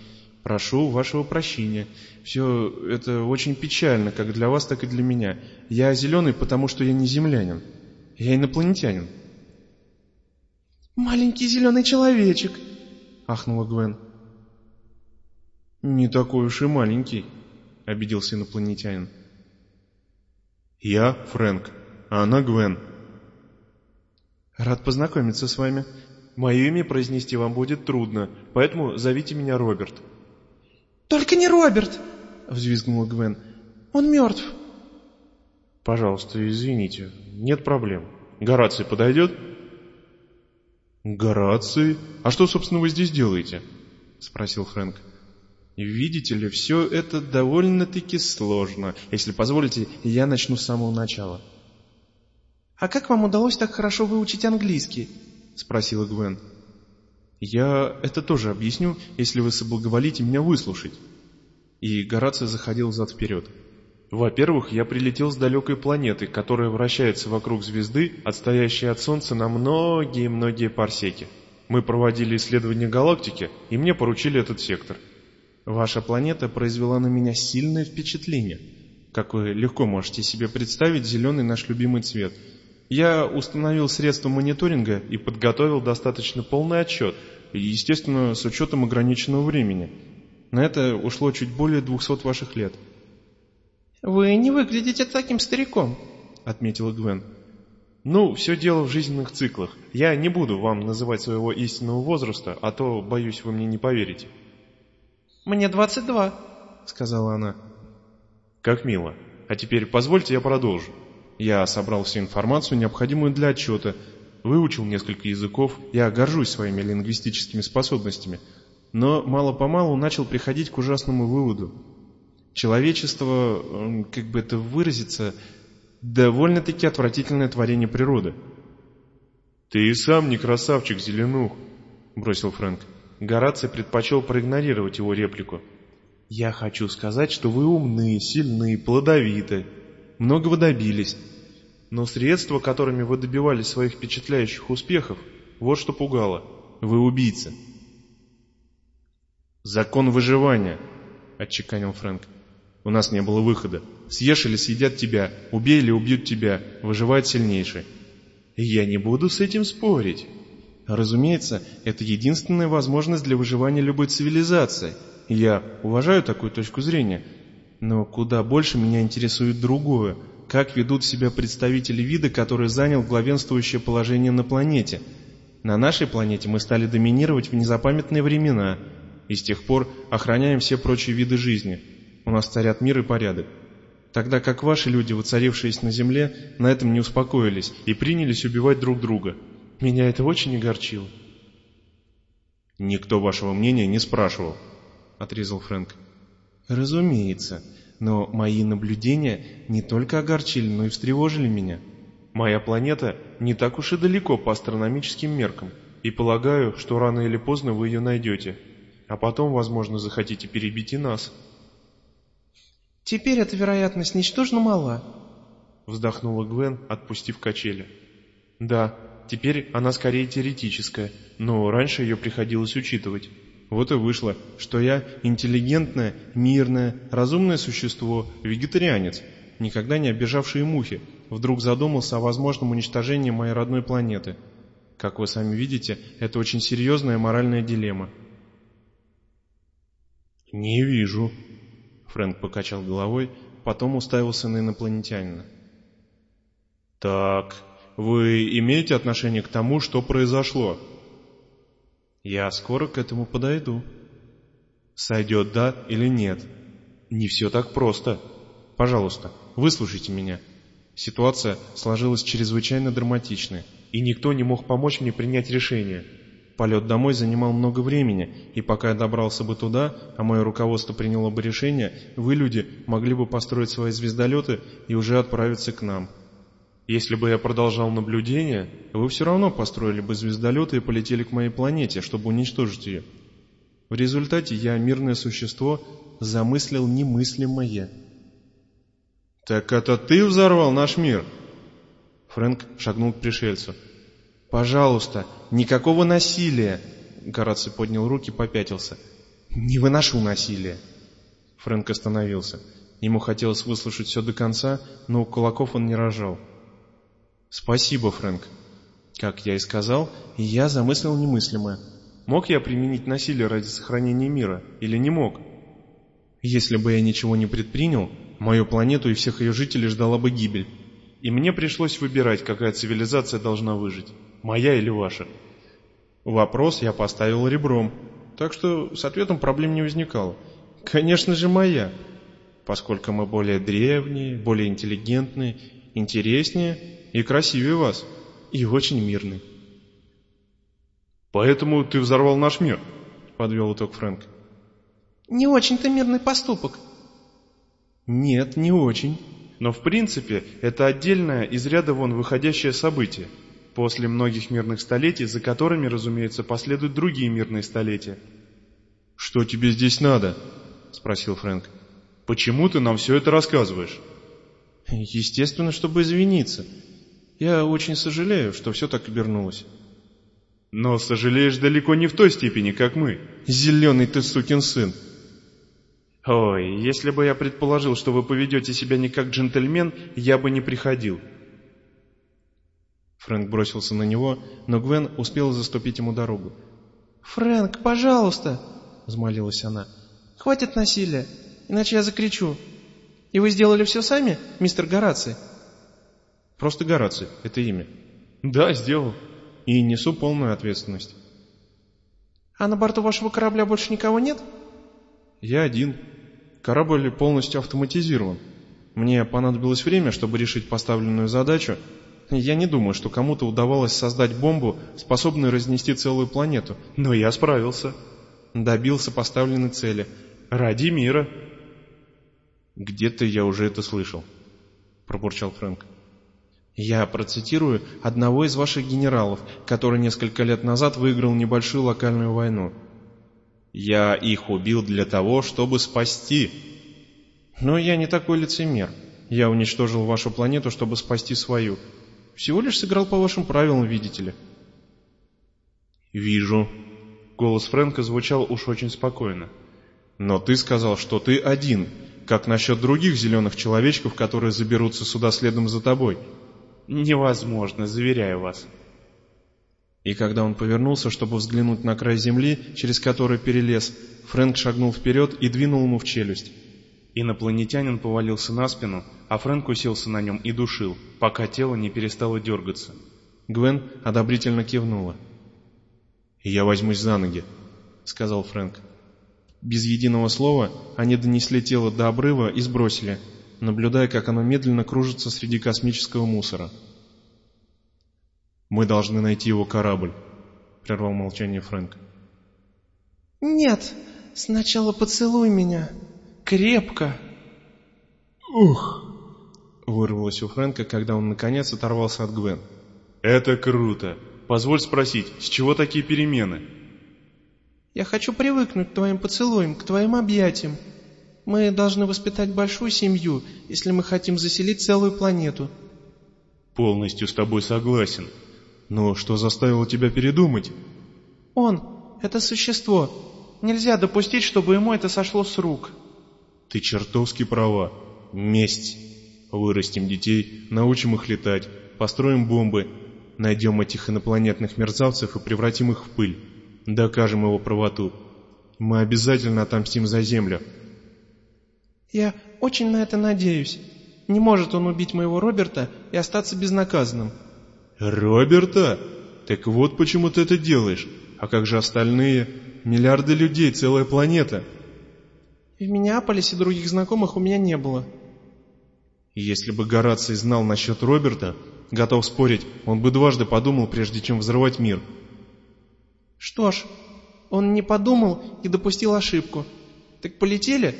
«Прошу вашего прощения. Все это очень печально, как для вас, так и для меня. Я зеленый, потому что я не землянин. Я инопланетянин». «Маленький зеленый человечек», — ахнула Гвен. «Не такой уж и маленький», — обиделся инопланетянин. «Я Фрэнк, а она Гвен». «Рад познакомиться с вами. Мое имя произнести вам будет трудно, поэтому зовите меня Роберт». «Только не Роберт!» — взвизгнула Гвен. «Он мертв». «Пожалуйста, извините, нет проблем. Гораций подойдет?» «Гораций? А что, собственно, вы здесь делаете?» — спросил Фрэнк. Видите ли, все это довольно-таки сложно. Если позволите, я начну с самого начала. «А как вам удалось так хорошо выучить английский?» — спросила Гвен. «Я это тоже объясню, если вы соблаговолите меня выслушать». И Гораций заходил зад-вперед. Во-первых, я прилетел с далекой планеты, которая вращается вокруг звезды, отстоящей от Солнца на многие-многие парсеки. Мы проводили исследования галактики, и мне поручили этот сектор — Ваша планета произвела на меня сильное впечатление. Как вы легко можете себе представить, зеленый наш любимый цвет. Я установил средства мониторинга и подготовил достаточно полный отчет, естественно, с учетом ограниченного времени. На это ушло чуть более двухсот ваших лет. «Вы не выглядите таким стариком», — отметила Гвен. «Ну, все дело в жизненных циклах. Я не буду вам называть своего истинного возраста, а то, боюсь, вы мне не поверите». «Мне двадцать два», — сказала она. «Как мило. А теперь позвольте я продолжу. Я собрал всю информацию, необходимую для отчета, выучил несколько языков, я горжусь своими лингвистическими способностями, но мало-помалу начал приходить к ужасному выводу. Человечество, как бы это выразиться, довольно-таки отвратительное творение природы. «Ты и сам не красавчик, Зеленух», — бросил Фрэнк. Гораций предпочел проигнорировать его реплику. «Я хочу сказать, что вы умны, сильны, плодовиты, многого добились. Но средства, которыми вы добивались своих впечатляющих успехов, вот что пугало. Вы убийца». «Закон выживания», — отчеканил Фрэнк. У нас не было выхода. Съешь или съедят тебя, убей или убьют тебя, выживает сильнейший. Я не буду с этим спорить. Разумеется, это единственная возможность для выживания любой цивилизации. Я уважаю такую точку зрения. Но куда больше меня интересует другое. Как ведут себя представители вида, который занял главенствующее положение на планете? На нашей планете мы стали доминировать в незапамятные времена, и с тех пор охраняем все прочие виды жизни. У нас царят мир и порядок. Тогда как ваши люди, воцарившиеся на Земле, на этом не успокоились и принялись убивать друг друга. Меня это очень огорчило. «Никто вашего мнения не спрашивал», — отрезал Фрэнк. «Разумеется, но мои наблюдения не только огорчили, но и встревожили меня. Моя планета не так уж и далеко по астрономическим меркам, и полагаю, что рано или поздно вы ее найдете, а потом, возможно, захотите перебить и нас». «Теперь эта вероятность ничтожно мала», — вздохнула Гвен, отпустив качели. «Да, теперь она скорее теоретическая, но раньше ее приходилось учитывать. Вот и вышло, что я интеллигентное, мирное, разумное существо, вегетарианец, никогда не обижавший мухи, вдруг задумался о возможном уничтожении моей родной планеты. Как вы сами видите, это очень серьезная моральная дилемма. «Не вижу», — Фрэнк покачал головой, потом уставился на инопланетянина. «Так, вы имеете отношение к тому, что произошло?» «Я скоро к этому подойду». «Сойдет да или нет?» «Не все так просто. Пожалуйста, выслушайте меня». Ситуация сложилась чрезвычайно драматичной, и никто не мог помочь мне принять решение. Полет домой занимал много времени, и пока я добрался бы туда, а мое руководство приняло бы решение, вы, люди, могли бы построить свои звездолеты и уже отправиться к нам. Если бы я продолжал наблюдение, вы все равно построили бы звездолеты и полетели к моей планете, чтобы уничтожить ее. В результате я, мирное существо, замыслил немыслимое. «Так это ты взорвал наш мир?» Фрэнк шагнул к пришельцу. «Пожалуйста, никакого насилия!» Гораций поднял руки попятился. «Не выношу насилия!» Фрэнк остановился. Ему хотелось выслушать все до конца, но у кулаков он не рожал. «Спасибо, Фрэнк. Как я и сказал, я замыслил немыслимое. Мог я применить насилие ради сохранения мира или не мог? Если бы я ничего не предпринял, Мою планету и всех ее жителей ждала бы гибель. И мне пришлось выбирать, какая цивилизация должна выжить, моя или ваша. Вопрос я поставил ребром, так что с ответом проблем не возникало. Конечно же моя, поскольку мы более древние, более интеллигентные, интереснее и красивее вас, и очень мирные. «Поэтому ты взорвал наш мир», — подвел итог Фрэнк. «Не очень-то мирный поступок», нет, не очень. Но в принципе это отдельное из ряда вон выходящее событие, после многих мирных столетий, за которыми, разумеется, последуют другие мирные столетия. «Что тебе здесь надо?» — спросил Фрэнк. «Почему ты нам все это рассказываешь?» «Естественно, чтобы извиниться. Я очень сожалею, что все так обернулось». «Но сожалеешь далеко не в той степени, как мы». «Зеленый ты сукин сын!» «Ой, если бы я предположил, что вы поведете себя не как джентльмен, я бы не приходил». Фрэнк бросился на него, но Гвен успела заступить ему дорогу. «Фрэнк, пожалуйста!» — взмолилась она. «Хватит насилия, иначе я закричу. И вы сделали все сами, мистер Гораций?» «Просто Гораций, это имя». «Да, сделал. И несу полную ответственность». «А на борту вашего корабля больше никого нет?» «Я один», Корабль полностью автоматизирован. Мне понадобилось время, чтобы решить поставленную задачу. Я не думаю, что кому-то удавалось создать бомбу, способную разнести целую планету. Но я справился. Добился поставленной цели. Ради мира. Где-то я уже это слышал, пробурчал Фрэнк. Я процитирую одного из ваших генералов, который несколько лет назад выиграл небольшую локальную войну. Я их убил для того, чтобы спасти. Но я не такой лицемер. Я уничтожил вашу планету, чтобы спасти свою. Всего лишь сыграл по вашим правилам, видите ли. Вижу. Голос Фрэнка звучал уж очень спокойно. Но ты сказал, что ты один. Как насчет других зеленых человечков, которые заберутся сюда следом за тобой? Невозможно, заверяю вас. И когда он повернулся, чтобы взглянуть на край земли, через который перелез, Фрэнк шагнул вперед и двинул ему в челюсть. Инопланетянин повалился на спину, а Фрэнк уселся на нем и душил, пока тело не перестало дергаться. Гвен одобрительно кивнула. «Я возьмусь за ноги», — сказал Фрэнк. Без единого слова они донесли тело до обрыва и сбросили, наблюдая, как оно медленно кружится среди космического мусора. «Мы должны найти его корабль», — прервал молчание Фрэнк. «Нет, сначала поцелуй меня», крепко. Ух! Вырвалось у Фрэнка, когда он наконец оторвался от Гвен. Это круто. Позволь спросить, с чего такие перемены? Я хочу привыкнуть к твоим поцелуям, к твоим объятиям. Мы должны воспитать большую семью, если мы хотим заселить целую планету. Полностью с тобой согласен. Но что заставило тебя передумать? Он, это существо. Нельзя допустить, чтобы ему это сошло с рук. Ты чертовски права. Месть. Вырастим детей, научим их летать, построим бомбы, найдем этих инопланетных мерзавцев и превратим их в пыль. Докажем его правоту. Мы обязательно отомстим за Землю. Я очень на это надеюсь. Не может он убить моего Роберта и остаться безнаказанным. Роберта? Так вот почему ты это делаешь. А как же остальные? Миллиарды людей, целая планета. В Миннеаполисе других знакомых у меня не было. Если бы Гораций знал насчет Роберта, готов спорить, он бы дважды подумал, прежде чем взрывать мир. Что ж, он не подумал и допустил ошибку. Так полетели?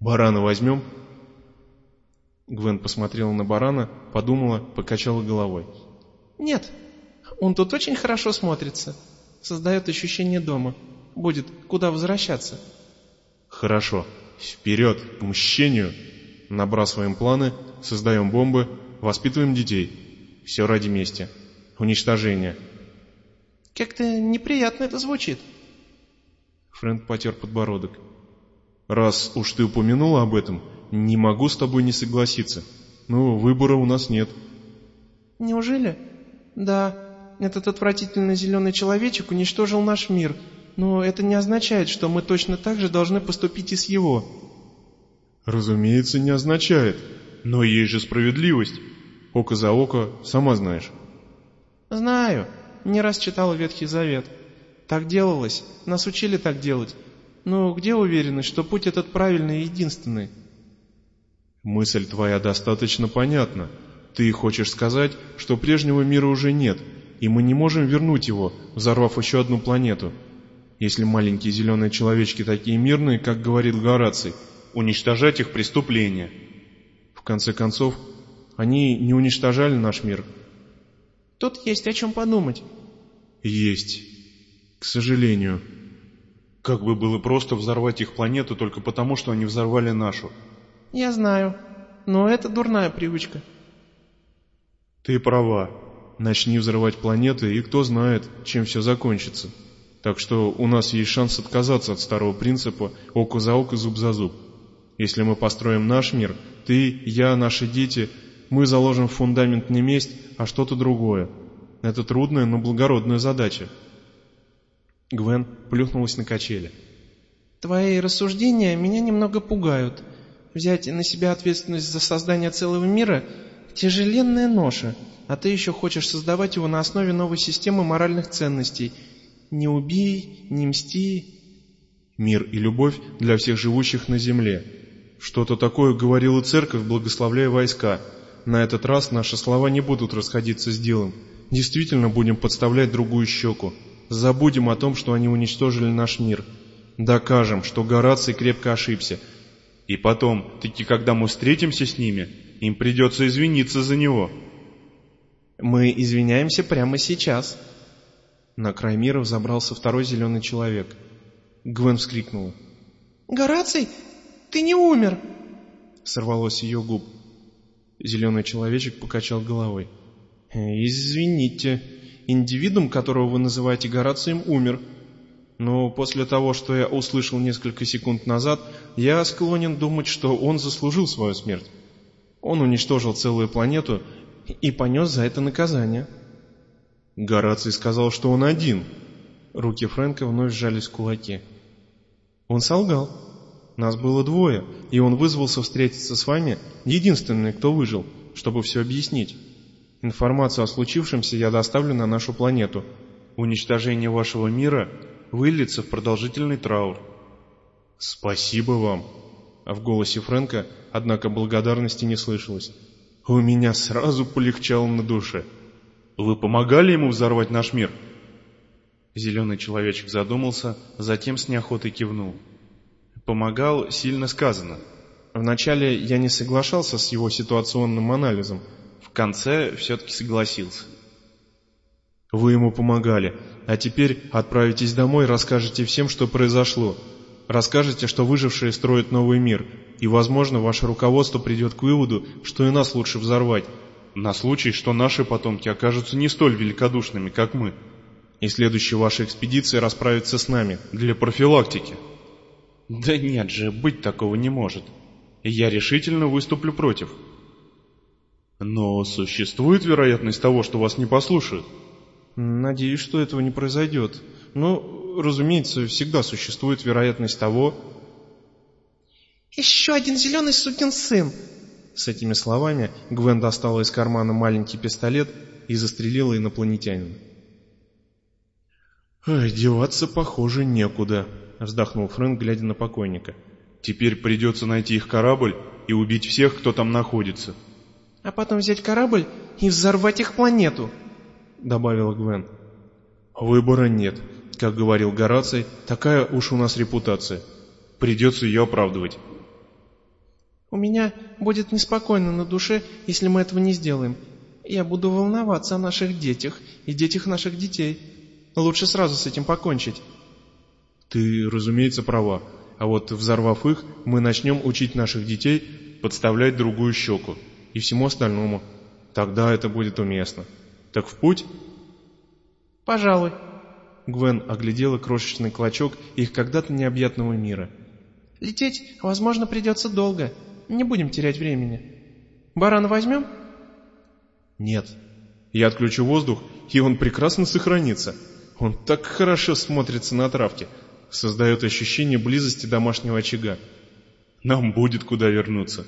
Барана возьмем? Гвен посмотрела на барана, подумала, покачала головой. Нет, он тут очень хорошо смотрится. Создает ощущение дома. Будет куда возвращаться. Хорошо. Вперед, к мщению. Набрасываем планы, создаем бомбы, воспитываем детей. Все ради мести. Уничтожения. Как-то неприятно это звучит. Фрэнк потер подбородок. Раз уж ты упомянула об этом, не могу с тобой не согласиться. Ну, выбора у нас нет. Неужели? Да, этот отвратительный зеленый человечек уничтожил наш мир — но это не означает, что мы точно так же должны поступить и с его. Разумеется, не означает. Но есть же справедливость. Око за око, сама знаешь. Знаю. Не раз читала Ветхий Завет. Так делалось. Нас учили так делать. Но где уверенность, что путь этот правильный и единственный? Мысль твоя достаточно понятна. Ты хочешь сказать, что прежнего мира уже нет, и мы не можем вернуть его, взорвав еще одну планету если маленькие зеленые человечки такие мирные, как говорит Гораций, уничтожать их преступления. В конце концов, они не уничтожали наш мир. Тут есть о чем подумать. Есть. К сожалению. Как бы было просто взорвать их планету только потому, что они взорвали нашу. Я знаю, но это дурная привычка. Ты права. Начни взрывать планеты, и кто знает, чем все закончится. Так что у нас есть шанс отказаться от старого принципа «око за око, зуб за зуб». Если мы построим наш мир, ты, я, наши дети, мы заложим фундамент не месть, а что-то другое. Это трудная, но благородная задача. Гвен плюхнулась на качели. Твои рассуждения меня немного пугают. Взять на себя ответственность за создание целого мира – тяжеленная ноша, а ты еще хочешь создавать его на основе новой системы моральных ценностей – не убей, не мсти. Мир и любовь для всех живущих на земле. Что-то такое говорила церковь, благословляя войска. На этот раз наши слова не будут расходиться с делом. Действительно будем подставлять другую щеку. Забудем о том, что они уничтожили наш мир. Докажем, что Гораций крепко ошибся. И потом, таки когда мы встретимся с ними, им придется извиниться за него. Мы извиняемся прямо сейчас. На край мира взобрался второй зеленый человек. Гвен вскрикнула. «Гораций, ты не умер!» Сорвалось ее губ. Зеленый человечек покачал головой. «Извините, индивидуум, которого вы называете Горацием, умер. Но после того, что я услышал несколько секунд назад, я склонен думать, что он заслужил свою смерть. Он уничтожил целую планету и понес за это наказание. Гораций сказал, что он один. Руки Фрэнка вновь сжались в кулаки. Он солгал. Нас было двое, и он вызвался встретиться с вами, единственный, кто выжил, чтобы все объяснить. Информацию о случившемся я доставлю на нашу планету. Уничтожение вашего мира выльется в продолжительный траур. Спасибо вам. А в голосе Фрэнка, однако, благодарности не слышалось. У меня сразу полегчало на душе. Вы помогали ему взорвать наш мир? Зеленый человечек задумался, затем с неохотой кивнул. Помогал, сильно сказано. Вначале я не соглашался с его ситуационным анализом. В конце все-таки согласился. Вы ему помогали, а теперь отправитесь домой и расскажете всем, что произошло. Расскажете, что выжившие строят новый мир, и, возможно, ваше руководство придет к выводу, что и нас лучше взорвать, на случай, что наши потомки окажутся не столь великодушными, как мы. И следующая ваша экспедиция расправится с нами, для профилактики. Да нет же, быть такого не может. Я решительно выступлю против. Но существует вероятность того, что вас не послушают? Надеюсь, что этого не произойдет. Но, разумеется, всегда существует вероятность того... «Еще один зеленый сукин сын!» С этими словами Гвен достала из кармана маленький пистолет и застрелила инопланетянина. «Ой, деваться, похоже, некуда», — вздохнул Фрэнк, глядя на покойника. «Теперь придется найти их корабль и убить всех, кто там находится». «А потом взять корабль и взорвать их планету», — добавила Гвен. «Выбора нет. Как говорил Гораций, такая уж у нас репутация. Придется ее оправдывать». «У меня будет неспокойно на душе, если мы этого не сделаем. Я буду волноваться о наших детях и детях наших детей. Лучше сразу с этим покончить». «Ты, разумеется, права. А вот взорвав их, мы начнем учить наших детей подставлять другую щеку и всему остальному. Тогда это будет уместно». Так в путь? Пожалуй. Гвен оглядела крошечный клочок их когда-то необъятного мира. Лететь, возможно, придется долго. Не будем терять времени. Барана возьмем? Нет. Я отключу воздух, и он прекрасно сохранится. Он так хорошо смотрится на травке. Создает ощущение близости домашнего очага. Нам будет куда вернуться.